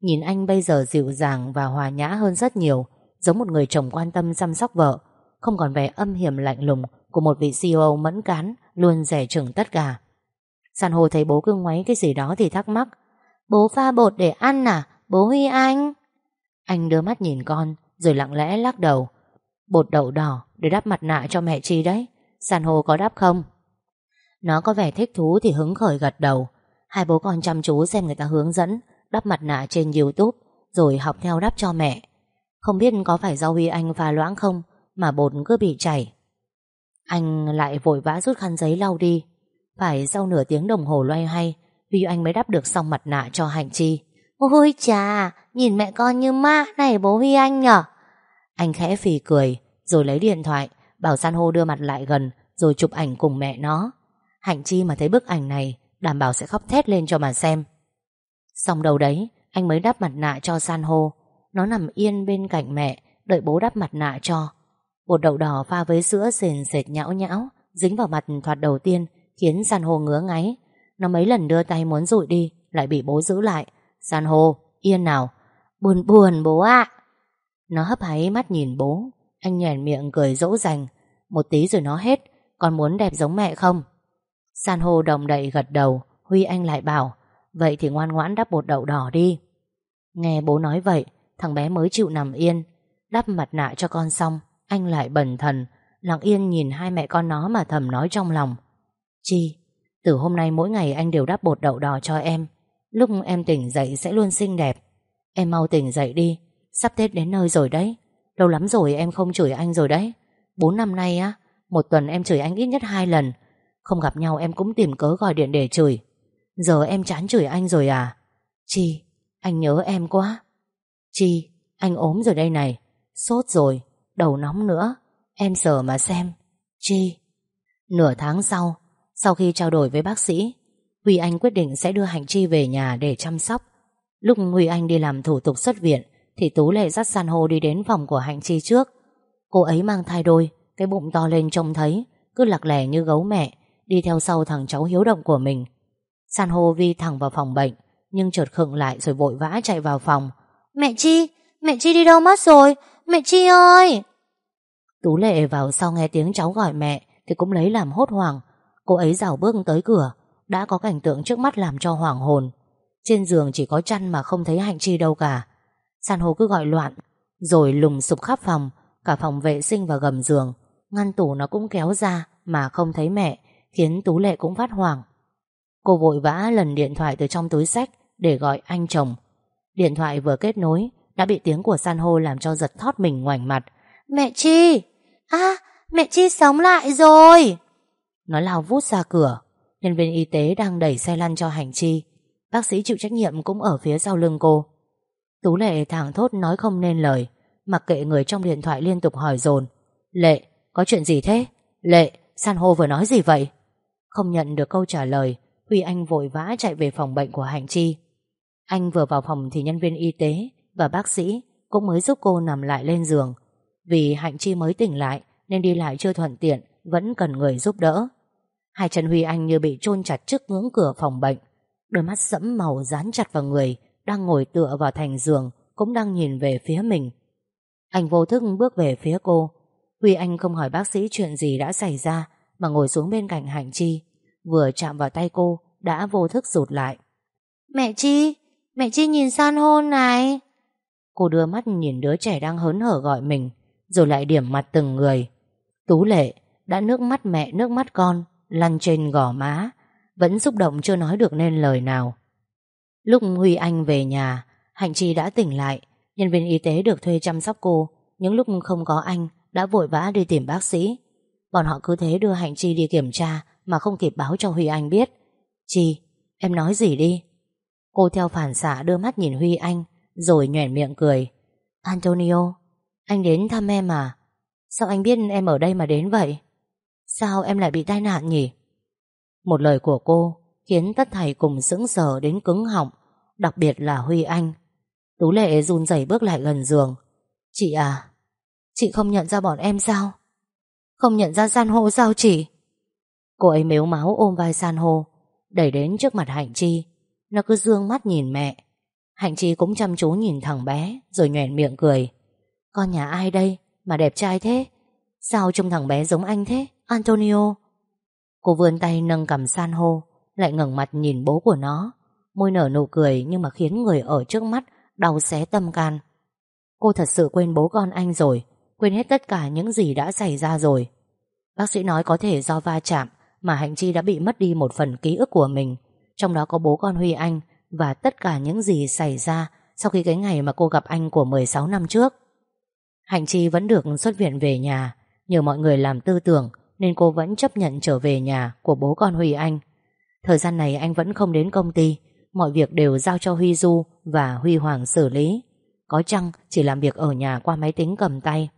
Nhìn anh bây giờ dịu dàng và hòa nhã hơn rất nhiều, giống một người chồng quan tâm chăm sóc vợ, không còn vẻ âm hiểm lạnh lùng của một vị CEO mẫn cán, luôn rẻ chừng tất cả. San hô thấy bố cứ ngoáy cái gì đó thì thắc mắc.
Bố pha bột để ăn à? Bố Huy Anh?
Anh đưa mắt nhìn con, rồi lặng lẽ lắc đầu. Bột đậu đỏ để đắp mặt nạ cho mẹ Chi đấy. San hô có đắp không? Nó có vẻ thích thú thì hứng khởi gật đầu. Hai bố con chăm chú xem người ta hướng dẫn đắp mặt nạ trên Youtube rồi học theo đắp cho mẹ. Không biết có phải do Huy Anh pha loãng không mà bột cứ bị chảy. Anh lại vội vã rút khăn giấy lau đi. Phải sau nửa tiếng đồng hồ loay hoay, Huy Anh mới đắp được xong mặt nạ cho Hạnh Chi.
Ôi chà, nhìn mẹ con như ma này bố Huy Anh nhở?
Anh khẽ phì cười rồi lấy điện thoại bảo San hô đưa mặt lại gần rồi chụp ảnh cùng mẹ nó. Hạnh Chi mà thấy bức ảnh này đảm bảo sẽ khóc thét lên cho mà xem. Xong đầu đấy, anh mới đắp mặt nạ cho san hô. Nó nằm yên bên cạnh mẹ, đợi bố đắp mặt nạ cho. Bột đậu đỏ pha với sữa sền sệt nhão nhão, dính vào mặt thoạt đầu tiên, khiến san hô ngứa ngáy. Nó mấy lần đưa tay muốn rụi đi, lại bị bố giữ lại. San hô, yên nào.
Buồn buồn bố ạ.
Nó hấp háy mắt nhìn bố. Anh nhèn miệng cười dỗ dành. Một tí rồi nó hết. Còn muốn đẹp giống mẹ không? San hô đồng đậy gật đầu. Huy Anh lại bảo Vậy thì ngoan ngoãn đắp bột đậu đỏ đi Nghe bố nói vậy Thằng bé mới chịu nằm yên Đắp mặt nạ cho con xong Anh lại bần thần Lặng yên nhìn hai mẹ con nó mà thầm nói trong lòng Chi, Từ hôm nay mỗi ngày anh đều đắp bột đậu đỏ cho em. Lúc em tỉnh dậy sẽ luôn xinh đẹp. Em mau tỉnh dậy đi, Sắp Tết đến nơi rồi đấy. Lâu lắm rồi em không chửi anh rồi đấy. Bốn năm nay á, Một tuần em chửi anh ít nhất hai lần. Không gặp nhau em cũng tìm cớ gọi điện để chửi. Giờ em chán chửi anh rồi à? Chi, Anh nhớ em quá. Chi, Anh ốm rồi đây này. Sốt rồi, Đầu nóng nữa. Em sờ mà xem. Chi. Nửa tháng sau sau khi trao đổi với bác sĩ Huy Anh quyết định sẽ đưa Hạnh Chi về nhà để chăm sóc. Lúc Huy Anh đi làm thủ tục xuất viện Thì Tú Lệ dắt san hô đi đến phòng của Hạnh Chi trước. Cô ấy mang thai đôi Cái bụng to lên trông thấy Cứ lạc lẻ như gấu mẹ Đi theo sau thằng cháu hiếu động của mình. San hô vi thẳng vào phòng bệnh Nhưng chợt khựng lại rồi vội vã chạy vào phòng.
Mẹ Chi, Mẹ Chi đi đâu mất rồi? Mẹ Chi ơi!
Tú Lệ vào sau nghe tiếng cháu gọi mẹ Thì cũng lấy làm hốt hoảng Cô ấy rảo bước tới cửa, Đã có cảnh tượng trước mắt làm cho hoảng hồn. Trên giường chỉ có chăn mà không thấy Hạnh Chi đâu cả. San hô cứ gọi loạn, Rồi lùng sụp khắp phòng, Cả phòng vệ sinh và gầm giường. Ngăn tủ nó cũng kéo ra Mà không thấy mẹ, Khiến Tú Lệ cũng phát hoảng. Cô vội vã lần điện thoại từ trong túi sách Để gọi anh chồng. Điện thoại vừa kết nối, Đã bị tiếng của san hô làm cho giật thót mình ngoảnh mặt.
Mẹ Chi! À mẹ Chi sống lại rồi!
Nó lao vút ra cửa. Nhân viên y tế đang đẩy xe lăn cho hành chi. Bác sĩ chịu trách nhiệm cũng ở phía sau lưng cô. Tú Lệ thẳng thốt nói không nên lời Mặc kệ người trong điện thoại liên tục hỏi dồn. Lệ, có chuyện gì thế? Lệ, san hô vừa nói gì vậy? Không nhận được câu trả lời Huy Anh vội vã chạy về phòng bệnh của Hạnh Chi. Anh vừa vào phòng thì nhân viên y tế Và bác sĩ Cũng mới giúp cô nằm lại lên giường. Vì Hạnh Chi mới tỉnh lại Nên đi lại chưa thuận tiện Vẫn cần người giúp đỡ. Hai chân Huy Anh như bị chôn chặt trước ngưỡng cửa phòng bệnh. Đôi mắt sẫm màu dán chặt vào người Đang ngồi tựa vào thành giường Cũng đang nhìn về phía mình. Anh vô thức bước về phía cô. Huy Anh không hỏi bác sĩ chuyện gì đã xảy ra Mà ngồi xuống bên cạnh Hạnh Chi. Vừa chạm vào tay cô Đã vô thức rụt lại.
Mẹ Chi Mẹ Chi nhìn san hôn này.
Cô đưa mắt nhìn đứa trẻ đang hớn hở gọi mình Rồi lại điểm mặt từng người. Tú lệ Đã nước mắt mẹ nước mắt con Lăn trên gò má Vẫn xúc động chưa nói được nên lời nào. Lúc Huy Anh về nhà Hạnh Chi đã tỉnh lại Nhân viên y tế được thuê chăm sóc cô Những lúc không có anh Đã vội vã đi tìm bác sĩ. Bọn họ cứ thế đưa Hạnh Chi đi kiểm tra Mà không kịp báo cho Huy Anh biết. Chi, em nói gì đi? Cô theo phản xạ đưa mắt nhìn Huy Anh Rồi nhoẻn miệng cười. Antonio, anh đến thăm em à? Sao anh biết em ở đây mà đến vậy? Sao em lại bị tai nạn nhỉ? Một lời của cô Khiến tất thầy cùng sững sờ đến cứng họng, Đặc biệt là Huy Anh. Tú lệ run rẩy bước lại gần giường. Chị à Chị không nhận ra bọn em sao? Không nhận ra san hô sao chị? Cô ấy mếu máu ôm vai san hô, Đẩy đến trước mặt Hạnh Chi. Nó cứ dương mắt nhìn mẹ. Hạnh Chi cũng chăm chú nhìn thằng bé, Rồi nhoẻn miệng cười. Con nhà ai đây mà đẹp trai thế? Sao trông thằng bé giống anh thế? Antonio. Cô vươn tay nâng cầm san hô, Lại ngẩng mặt nhìn bố của nó. Môi nở nụ cười nhưng mà khiến người ở trước mắt Đau xé tâm can. Cô thật sự quên bố con anh rồi, Quên hết tất cả những gì đã xảy ra rồi. Bác sĩ nói có thể do va chạm Mà Hạnh Chi đã bị mất đi một phần ký ức của mình. Trong đó có bố con Huy Anh Và tất cả những gì xảy ra Sau khi cái ngày mà cô gặp anh của 16 năm trước. Hạnh Chi vẫn được xuất viện về nhà, Nhờ mọi người làm tư tưởng nên cô vẫn chấp nhận trở về nhà Của bố con Huy Anh. Thời gian này anh vẫn không đến công ty, Mọi việc đều giao cho Huy Du Và Huy Hoàng xử lý. Có chăng chỉ làm việc ở nhà qua máy tính cầm tay?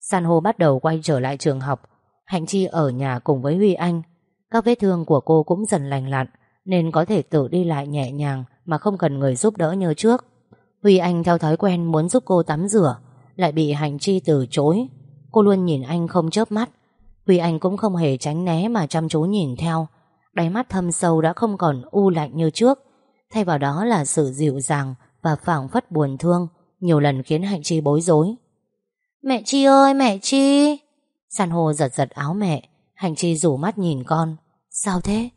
San hô bắt đầu quay trở lại trường học, Hạnh Chi ở nhà cùng với Huy Anh. Các vết thương của cô cũng dần lành lặn, Nên có thể tự đi lại nhẹ nhàng Mà không cần người giúp đỡ như trước. Huy Anh theo thói quen muốn giúp cô tắm rửa, Lại bị Hạnh Chi từ chối. Cô luôn nhìn anh không chớp mắt Huy Anh cũng không hề tránh né Mà chăm chú nhìn theo. Đáy mắt thâm sâu đã không còn u lạnh như trước. Thay vào đó là sự dịu dàng Và phảng phất buồn thương, Nhiều lần khiến Hạnh Chi bối rối.
Mẹ Chi ơi, mẹ Chi!
San hô giật giật áo mẹ. Hạnh Chi rủ mắt nhìn con. Sao thế?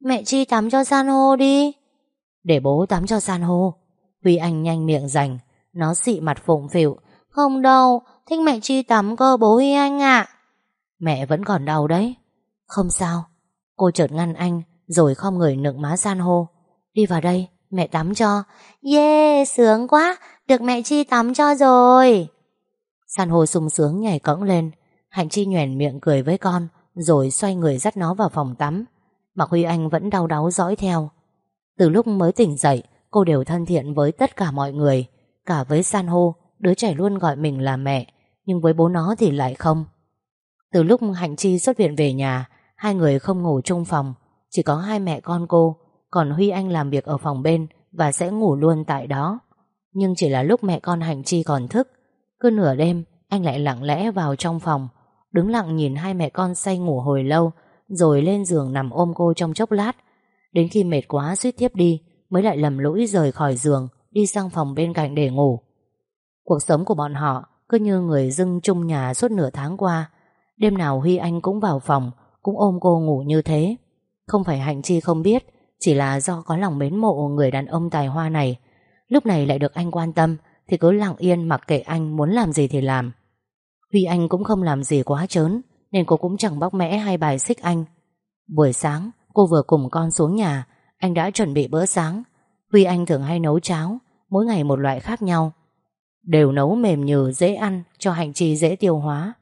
Mẹ Chi tắm cho San hô đi.
Để bố tắm cho San hô. Huy Anh nhanh miệng rành. Nó xị mặt phụng phịu.
Không đâu, Thích mẹ Chi tắm cơ bố Huy Anh ạ.
Mẹ vẫn còn đau đấy. Không sao. Cô chợt ngăn anh, Rồi không người nựng má San hô. Đi vào đây, mẹ tắm cho.
Yeah, sướng quá. Được mẹ Chi tắm cho rồi.
San hô sung sướng nhảy cõng lên. Hạnh Chi nhoẻn miệng cười với con, Rồi xoay người dắt nó vào phòng tắm. Mà Huy Anh vẫn đau đáu dõi theo. Từ lúc mới tỉnh dậy, Cô đều thân thiện với tất cả mọi người. Cả với San hô, Đứa trẻ luôn gọi mình là mẹ. Nhưng với bố nó thì lại không. Từ lúc Hạnh Chi xuất viện về nhà, Hai người không ngủ chung phòng. Chỉ có hai mẹ con cô, Còn Huy Anh làm việc ở phòng bên Và sẽ ngủ luôn tại đó. Nhưng chỉ là lúc mẹ con Hạnh Chi còn thức, Cứ nửa đêm, Anh lại lặng lẽ vào trong phòng, Đứng lặng nhìn hai mẹ con say ngủ hồi lâu, Rồi lên giường nằm ôm cô trong chốc lát. Đến khi mệt quá suýt thiếp đi, Mới lại lầm lũi rời khỏi giường, Đi sang phòng bên cạnh để ngủ. Cuộc sống của bọn họ cứ như người dưng chung nhà suốt nửa tháng qua. Đêm nào Huy Anh cũng vào phòng, cũng ôm cô ngủ như thế. Không phải Hạnh Chi không biết, chỉ là do có lòng mến mộ người đàn ông tài hoa này. Lúc này lại được anh quan tâm, thì cứ lặng yên mặc kệ anh muốn làm gì thì làm. Huy Anh cũng không làm gì quá trớn, nên cô cũng chẳng bóc mẽ hay bài xích anh. Buổi sáng, cô vừa cùng con xuống nhà, anh đã chuẩn bị bữa sáng. Huy Anh thường hay nấu cháo, mỗi ngày một loại khác nhau. Đều nấu mềm nhừ dễ ăn cho Hạnh Chi dễ tiêu hóa.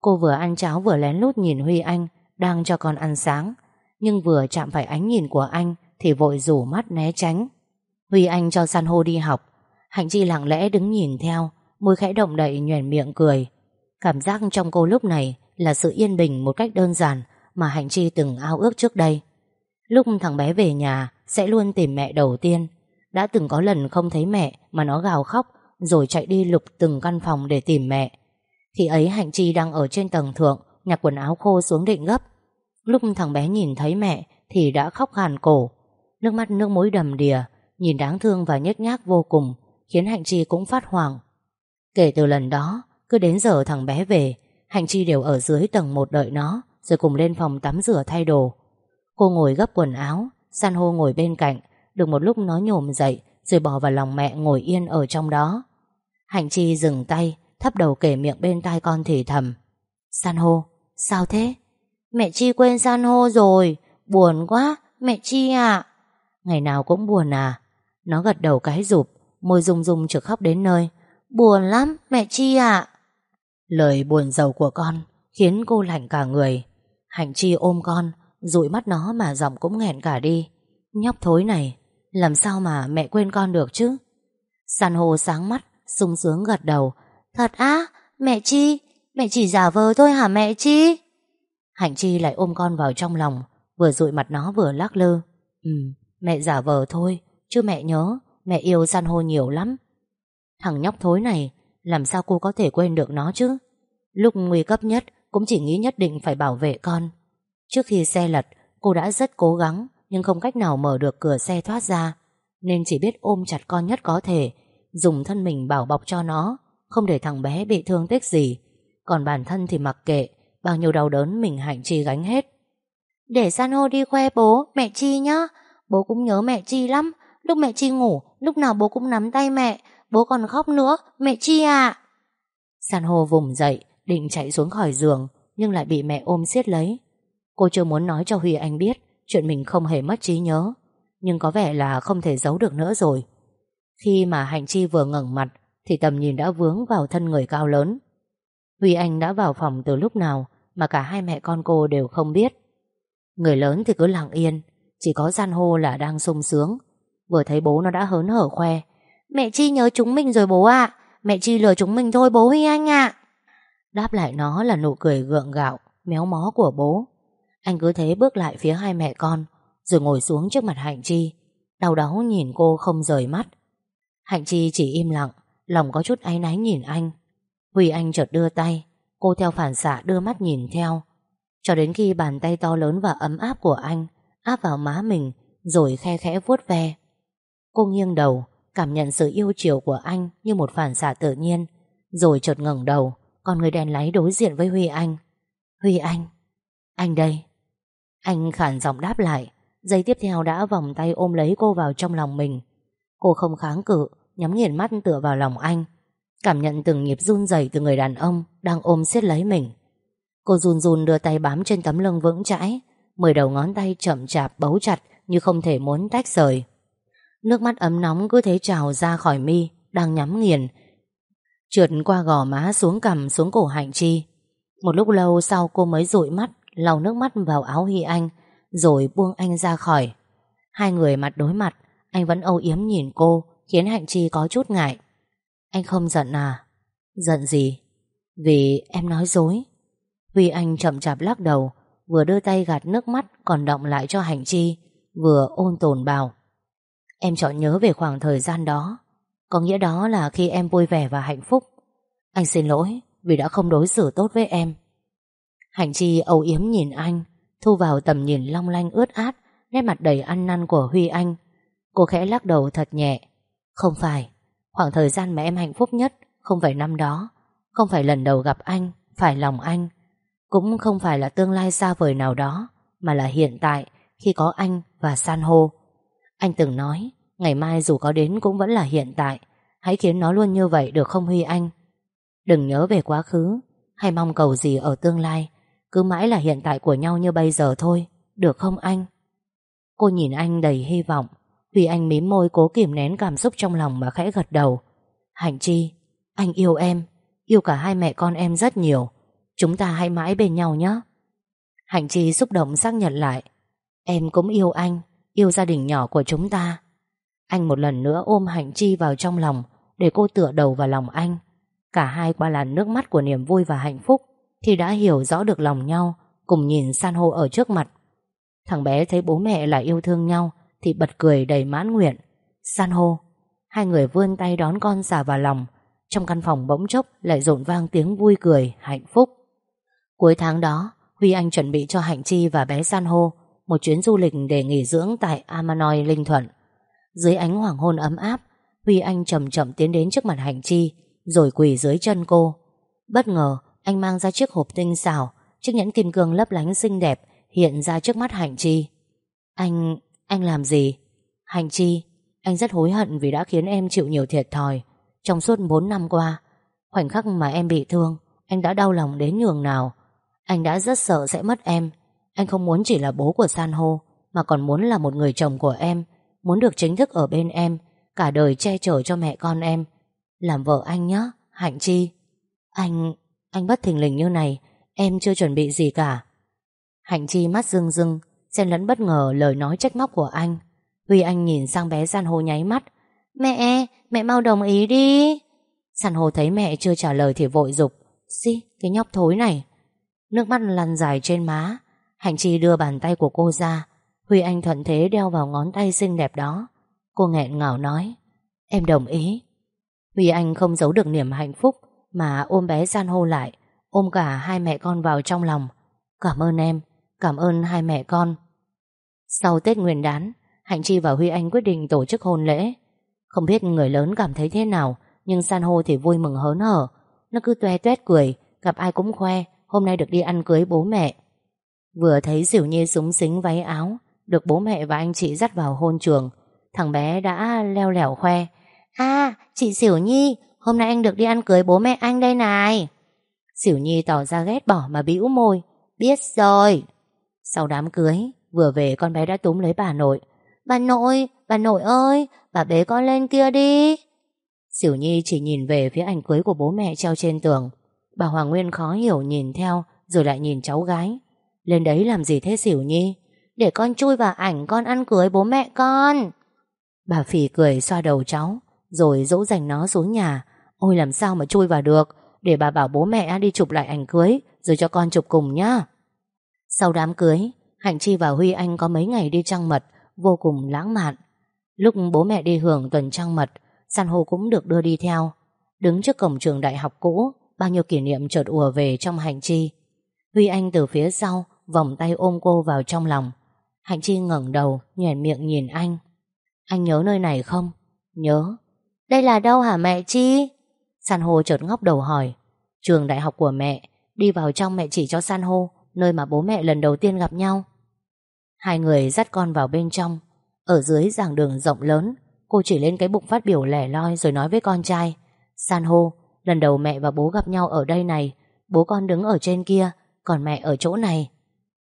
Cô vừa ăn cháo vừa lén lút nhìn Huy Anh đang cho con ăn sáng. Nhưng vừa chạm phải ánh nhìn của anh thì vội rủ mắt né tránh. Huy Anh cho san hô đi học. Hạnh Chi lặng lẽ đứng nhìn theo, môi khẽ động đậy nhoẻn miệng cười. Cảm giác trong cô lúc này là sự yên bình một cách đơn giản mà Hạnh Chi từng ao ước trước đây. Lúc thằng bé về nhà sẽ luôn tìm mẹ đầu tiên. Đã từng có lần không thấy mẹ mà nó gào khóc rồi chạy đi lục từng căn phòng để tìm mẹ. Khi ấy Hạnh Chi đang ở trên tầng thượng nhặt quần áo khô xuống định gấp. Lúc thằng bé nhìn thấy mẹ thì đã khóc hàn cổ. Nước mắt nước mũi đầm đìa, nhìn đáng thương và nhếch nhác vô cùng, khiến Hạnh Chi cũng phát hoảng. Kể từ lần đó, cứ đến giờ thằng bé về, Hạnh Chi đều ở dưới tầng một đợi nó, rồi cùng lên phòng tắm rửa thay đồ. Cô ngồi gấp quần áo, san hô ngồi bên cạnh, được một lúc nó nhổm dậy, rồi bỏ vào lòng mẹ ngồi yên ở trong đó. Hạnh Chi dừng tay, thấp đầu kể miệng bên tai con thì thầm. San hô, sao thế?
Mẹ Chi quên san hô rồi, buồn quá, mẹ Chi ạ.
Ngày nào cũng buồn à? Nó gật đầu cái rụp, môi rung rung trực khóc đến nơi.
Buồn lắm, mẹ Chi ạ.
Lời buồn giàu của con khiến cô lạnh cả người. Hạnh Chi ôm con, dụi mắt nó mà giọng cũng nghẹn cả đi. Nhóc thối này, làm sao mà mẹ quên con được chứ?
San hô sáng mắt, sung sướng gật đầu. Thật á, mẹ Chi, mẹ chỉ giả vờ thôi hả mẹ Chi?
Hạnh Chi lại ôm con vào trong lòng, vừa dụi mặt nó vừa lắc lư. Ừ, mẹ giả vờ thôi, chứ mẹ nhớ, mẹ yêu san hô nhiều lắm. Thằng nhóc thối này, làm sao cô có thể quên được nó chứ? Lúc nguy cấp nhất, cũng chỉ nghĩ nhất định phải bảo vệ con. Trước khi xe lật, cô đã rất cố gắng, nhưng không cách nào mở được cửa xe thoát ra, nên chỉ biết ôm chặt con nhất có thể, dùng thân mình bảo bọc cho nó, không để thằng bé bị thương tích gì. Còn bản thân thì mặc kệ, bao nhiêu đau đớn mình hạnh chi gánh hết.
Để san hô đi khoe bố, mẹ Chi nhá. Bố cũng nhớ mẹ Chi lắm. Lúc mẹ Chi ngủ, lúc nào bố cũng nắm tay mẹ. Bố còn khóc nữa, mẹ Chi à.
San hô vùng dậy, định chạy xuống khỏi giường, nhưng lại bị mẹ ôm siết lấy. Cô chưa muốn nói cho Huy Anh biết chuyện mình không hề mất trí nhớ, nhưng có vẻ là không thể giấu được nữa rồi. Khi mà Hạnh Chi vừa ngẩng mặt, thì tầm nhìn đã vướng vào thân người cao lớn. Huy Anh đã vào phòng từ lúc nào mà cả hai mẹ con cô đều không biết. Người lớn thì cứ lặng yên, chỉ có gian hô là đang sung sướng. Vừa thấy bố nó đã hớn hở khoe.
Mẹ Chi nhớ chúng mình rồi bố ạ. Mẹ Chi lừa chúng mình thôi bố Huy Anh ạ.
Đáp lại nó là nụ cười gượng gạo, méo mó của bố. Anh cứ thế bước lại phía hai mẹ con, rồi ngồi xuống trước mặt Hạnh Chi. Đau đáu nhìn cô không rời mắt. Hạnh Chi chỉ im lặng, lòng có chút áy náy nhìn anh. Huy Anh chợt đưa tay, cô theo phản xạ đưa mắt nhìn theo. Cho đến khi bàn tay to lớn và ấm áp của anh áp vào má mình, rồi khe khẽ vuốt ve. Cô nghiêng đầu, cảm nhận sự yêu chiều của anh như một phản xạ tự nhiên, rồi chợt ngẩng đầu, con người đèn láy đối diện với Huy Anh. Huy Anh, anh đây. Anh khản giọng đáp lại, giây tiếp theo đã vòng tay ôm lấy cô vào trong lòng mình. Cô không kháng cự, nhắm nghiền mắt tựa vào lòng anh, cảm nhận từng nhịp run rẩy từ người đàn ông đang ôm siết lấy mình. Cô run run đưa tay bám trên tấm lưng vững chãi, mười đầu ngón tay chậm chạp bấu chặt như không thể muốn tách rời. Nước mắt ấm nóng cứ thế trào ra khỏi mi, đang nhắm nghiền, trượt qua gò má xuống cằm xuống cổ Hạnh Chi. Một lúc lâu sau cô mới dụi mắt, lau nước mắt vào áo Hy Anh, rồi buông anh ra khỏi. Hai người mặt đối mặt, anh vẫn âu yếm nhìn cô, khiến Hạnh Chi có chút ngại. Anh không giận à? Giận gì? Vì em nói dối. Huy Anh chậm chạp lắc đầu, vừa đưa tay gạt nước mắt còn động lại cho Hạnh Chi, vừa ôn tồn bảo. Em chọn nhớ về khoảng thời gian đó, có nghĩa đó là khi em vui vẻ và hạnh phúc. Anh xin lỗi vì đã không đối xử tốt với em. Hạnh Chi âu yếm nhìn anh, thu vào tầm nhìn long lanh ướt át, nét mặt đầy ăn năn của Huy Anh. Cô khẽ lắc đầu thật nhẹ. Không phải, khoảng thời gian mà em hạnh phúc nhất Không phải năm đó Không phải lần đầu gặp anh Phải lòng anh. Cũng không phải là tương lai xa vời nào đó Mà là hiện tại Khi có anh và san hô. Anh từng nói Ngày mai dù có đến cũng vẫn là hiện tại Hãy khiến nó luôn như vậy được không Huy Anh? Đừng nhớ về quá khứ Hay mong cầu gì ở tương lai Cứ mãi là hiện tại của nhau như bây giờ thôi Được không anh? Cô nhìn anh đầy hy vọng Huy Anh mím môi cố kìm nén cảm xúc trong lòng mà khẽ gật đầu. Hạnh Chi, Anh yêu em, Yêu cả hai mẹ con em rất nhiều. Chúng ta hãy mãi bên nhau nhé. Hạnh Chi xúc động xác nhận lại. Em cũng yêu anh, Yêu gia đình nhỏ của chúng ta. Anh một lần nữa ôm Hạnh Chi vào trong lòng Để cô tựa đầu vào lòng anh. Cả hai qua làn nước mắt của niềm vui và hạnh phúc Thì đã hiểu rõ được lòng nhau, Cùng nhìn san hô ở trước mặt. Thằng bé thấy bố mẹ lại yêu thương nhau thì bật cười đầy mãn nguyện. San hô Hai người vươn tay đón con xả vào lòng. Trong căn phòng bỗng chốc lại rộn vang tiếng vui cười, hạnh phúc. Cuối tháng đó Huy Anh chuẩn bị cho Hạnh Chi và bé San hô Một chuyến du lịch để nghỉ dưỡng tại Amanoi, Linh Thuận. Dưới ánh hoàng hôn ấm áp Huy Anh chậm chậm tiến đến trước mặt Hạnh Chi Rồi quỳ dưới chân cô. Bất ngờ anh mang ra chiếc hộp tinh xảo Chiếc nhẫn kim cương lấp lánh xinh đẹp Hiện ra trước mắt Hạnh Chi. Anh anh làm gì? Hạnh Chi, Anh rất hối hận vì đã khiến em chịu nhiều thiệt thòi Trong suốt 4 năm qua. Khoảnh khắc mà em bị thương, Anh đã đau lòng đến nhường nào. Anh đã rất sợ sẽ mất em. Anh không muốn chỉ là bố của San hô, Mà còn muốn là một người chồng của em, Muốn được chính thức ở bên em, Cả đời che chở cho mẹ con em. Làm vợ anh nhé Hạnh Chi. Anh... anh bất thình lình như này, Em chưa chuẩn bị gì cả. Hạnh Chi mắt rưng rưng Xen lẫn bất ngờ lời nói trách móc của anh. Huy Anh nhìn sang bé san hô nháy mắt. Mẹ, mẹ mau đồng ý đi. San hô thấy mẹ chưa trả lời thì vội dục Xí, cái nhóc thối này. Nước mắt lăn dài trên má. Hạnh Chi đưa bàn tay của cô ra. Huy Anh thuận thế đeo vào ngón tay xinh đẹp đó. Cô nghẹn ngào nói Em đồng ý. Huy Anh không giấu được niềm hạnh phúc Mà ôm bé san hô lại Ôm cả hai mẹ con vào trong lòng. Cảm ơn em Cảm ơn hai mẹ con. Sau Tết Nguyên đán, Hạnh Chi và Huy Anh quyết định tổ chức hôn lễ. Không biết người lớn cảm thấy thế nào, Nhưng san hô thì vui mừng hớn hở. Nó cứ toe toét cười, Gặp ai cũng khoe, Hôm nay được đi ăn cưới bố mẹ. Vừa thấy Diệu Nhi súng xính váy áo, Được bố mẹ và anh chị dắt vào hôn trường, Thằng bé đã leo lẻo khoe. À chị Diệu Nhi, Hôm nay anh được đi ăn cưới bố mẹ anh đây này. Diệu Nhi tỏ ra ghét bỏ mà bĩu môi. Biết rồi. Sau đám cưới Vừa về con bé đã túm lấy bà nội. Bà nội, bà nội ơi Bà bế con lên kia đi. Xỉu Nhi chỉ nhìn về phía ảnh cưới của bố mẹ treo trên tường. Bà Hoàng Nguyên khó hiểu nhìn theo Rồi lại nhìn cháu gái. Lên đấy làm gì thế xỉu Nhi? Để con chui vào ảnh con ăn cưới bố mẹ con. Bà Phỉ cười xoa đầu cháu Rồi dỗ dành nó xuống nhà. Ôi làm sao mà chui vào được? Để bà bảo bố mẹ đi chụp lại ảnh cưới Rồi cho con chụp cùng nhá. Sau đám cưới, Hạnh Chi và Huy Anh có mấy ngày đi trăng mật, Vô cùng lãng mạn. Lúc bố mẹ đi hưởng tuần trăng mật, San hô cũng được đưa đi theo. Đứng trước cổng trường đại học cũ, Bao nhiêu kỷ niệm chợt ùa về trong Hạnh Chi. Huy Anh từ phía sau, Vòng tay ôm cô vào trong lòng. Hạnh Chi ngẩng đầu nhèn miệng nhìn anh. Anh nhớ nơi này không? Nhớ. Đây là đâu hả mẹ Chi? San hô chợt ngóc đầu hỏi. Trường đại học của mẹ, Đi vào trong mẹ chỉ cho San hô. Nơi mà bố mẹ lần đầu tiên gặp nhau. Hai người dắt con vào bên trong. Ở dưới giảng đường rộng lớn Cô chỉ lên cái bụng phát biểu lẻ loi Rồi nói với con trai San hô, lần đầu mẹ và bố gặp nhau ở đây này Bố con đứng ở trên kia Còn mẹ ở chỗ này.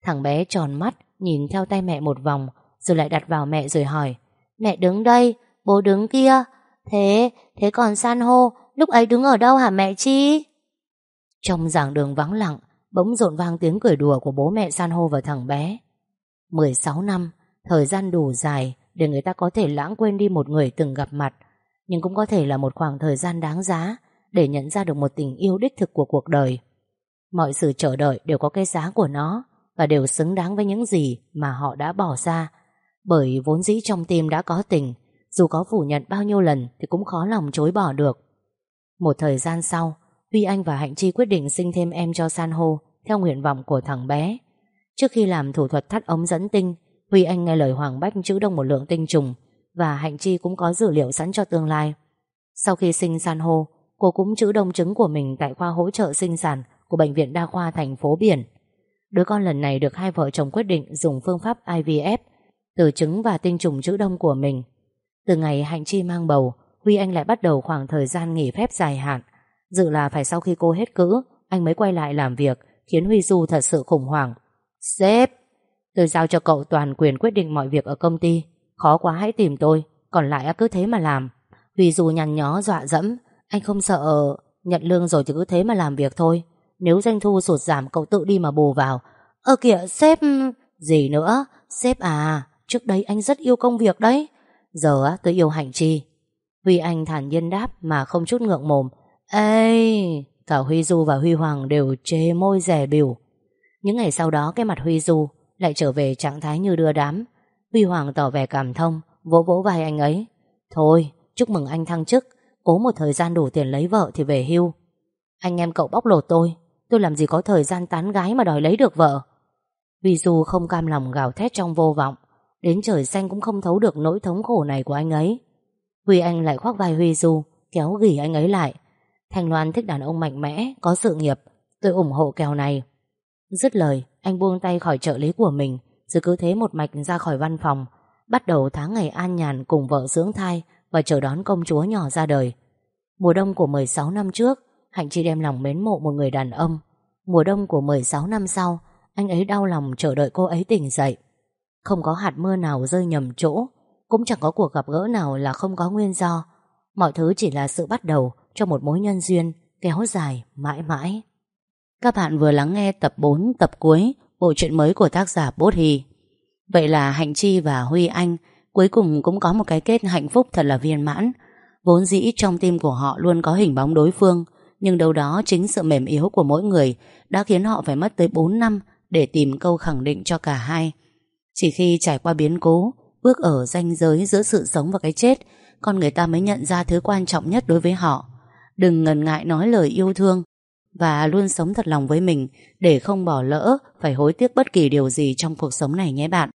Thằng bé tròn mắt Nhìn theo tay mẹ một vòng Rồi lại đặt vào mẹ rồi hỏi Mẹ đứng đây, bố đứng kia. Thế, thế còn san hô Lúc ấy đứng ở đâu hả mẹ Chi? Trong giảng đường vắng lặng Bỗng rộn vang tiếng cười đùa của bố mẹ san hô và thằng bé. 16 năm, Thời gian đủ dài Để người ta có thể lãng quên đi một người từng gặp mặt, Nhưng cũng có thể là một khoảng thời gian đáng giá Để nhận ra được một tình yêu đích thực của cuộc đời. Mọi sự chờ đợi đều có cái giá của nó Và đều xứng đáng với những gì Mà họ đã bỏ ra, Bởi vốn dĩ trong tim đã có tình, Dù có phủ nhận bao nhiêu lần Thì cũng khó lòng chối bỏ được. Một thời gian sau Huy Anh và Hạnh Chi quyết định sinh thêm em cho San hô Theo nguyện vọng của thằng bé Trước khi làm thủ thuật thắt ống dẫn tinh Huy Anh nghe lời Hoàng Bách chữ đông một lượng tinh trùng Và Hạnh Chi cũng có dữ liệu sẵn cho tương lai Sau khi sinh san hô Cô cũng chữ đông trứng của mình tại khoa hỗ trợ sinh sản của Bệnh viện Đa khoa thành phố Biển. Đứa con lần này được hai vợ chồng quyết định dùng phương pháp IVF từ trứng và tinh trùng chữ đông của mình. Từ ngày Hạnh Chi mang bầu, Huy Anh lại bắt đầu khoảng thời gian nghỉ phép dài hạn. Dự là phải sau khi cô hết cữ, anh mới quay lại làm việc, khiến Huy Du thật sự khủng hoảng. Sếp, tôi giao cho cậu toàn quyền quyết định mọi việc ở công ty. Khó quá hãy tìm tôi, còn lại cứ thế mà làm. Huy Du nhăn nhó dọa dẫm, anh không sợ nhận lương rồi thì cứ thế mà làm việc thôi. Nếu doanh thu sụt giảm cậu tự đi mà bù vào. Ơ kìa sếp... Gì nữa? Sếp à, trước đây anh rất yêu công việc đấy. Giờ tôi yêu Hạnh Chi. Huy Anh thản nhiên đáp mà không chút ngượng mồm. Ê, cả Huy Du và Huy Hoàng đều chê môi rẻ biểu. Những ngày sau đó cái mặt Huy Du lại trở về trạng thái như đưa đám. Huy Hoàng tỏ vẻ cảm thông, vỗ vỗ vai anh ấy. Thôi, chúc mừng anh thăng chức, cố một thời gian đủ tiền lấy vợ thì về hưu. Anh em cậu bóc lột tôi, tôi làm gì có thời gian tán gái mà đòi lấy được vợ. Huy Du không cam lòng gào thét trong vô vọng, đến trời xanh cũng không thấu được nỗi thống khổ này của anh ấy. Huy Anh lại khoác vai Huy Du, kéo gỉ anh ấy lại. Thanh Loan thích đàn ông mạnh mẽ, có sự nghiệp, tôi ủng hộ kèo này. Dứt lời, anh buông tay khỏi trợ lý của mình, rồi cứ thế một mạch ra khỏi văn phòng, bắt đầu tháng ngày an nhàn cùng vợ dưỡng thai và chờ đón công chúa nhỏ ra đời. Mùa đông của 16 năm trước, Hạnh chỉ đem lòng mến mộ một người đàn ông. Mùa đông của 16 năm sau, anh ấy đau lòng chờ đợi cô ấy tỉnh dậy. Không có hạt mưa nào rơi nhầm chỗ, cũng chẳng có cuộc gặp gỡ nào là không có nguyên do. Mọi thứ chỉ là sự bắt đầu cho một mối nhân duyên kéo dài mãi mãi. Các bạn vừa lắng nghe tập 4 tập cuối bộ truyện mới của tác giả Bốt Hì. Vậy là Hạnh Chi và Huy Anh cuối cùng cũng có một cái kết hạnh phúc thật là viên mãn. Vốn dĩ trong tim của họ luôn có hình bóng đối phương, nhưng đâu đó chính sự mềm yếu của mỗi người đã khiến họ phải mất tới 4 năm để tìm câu khẳng định cho cả hai. Chỉ khi trải qua biến cố, bước ở ranh giới giữa sự sống và cái chết, con người ta mới nhận ra thứ quan trọng nhất đối với họ. Đừng ngần ngại nói lời yêu thương và luôn sống thật lòng với mình để không bỏ lỡ phải hối tiếc bất kỳ điều gì trong cuộc sống này nhé bạn.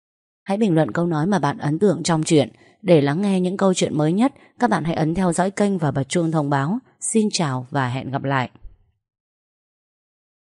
Hãy bình luận câu nói mà bạn ấn tượng trong chuyện. Để lắng nghe những câu chuyện mới nhất, các bạn hãy ấn theo dõi kênh và bật chuông thông báo. Xin chào và hẹn gặp lại.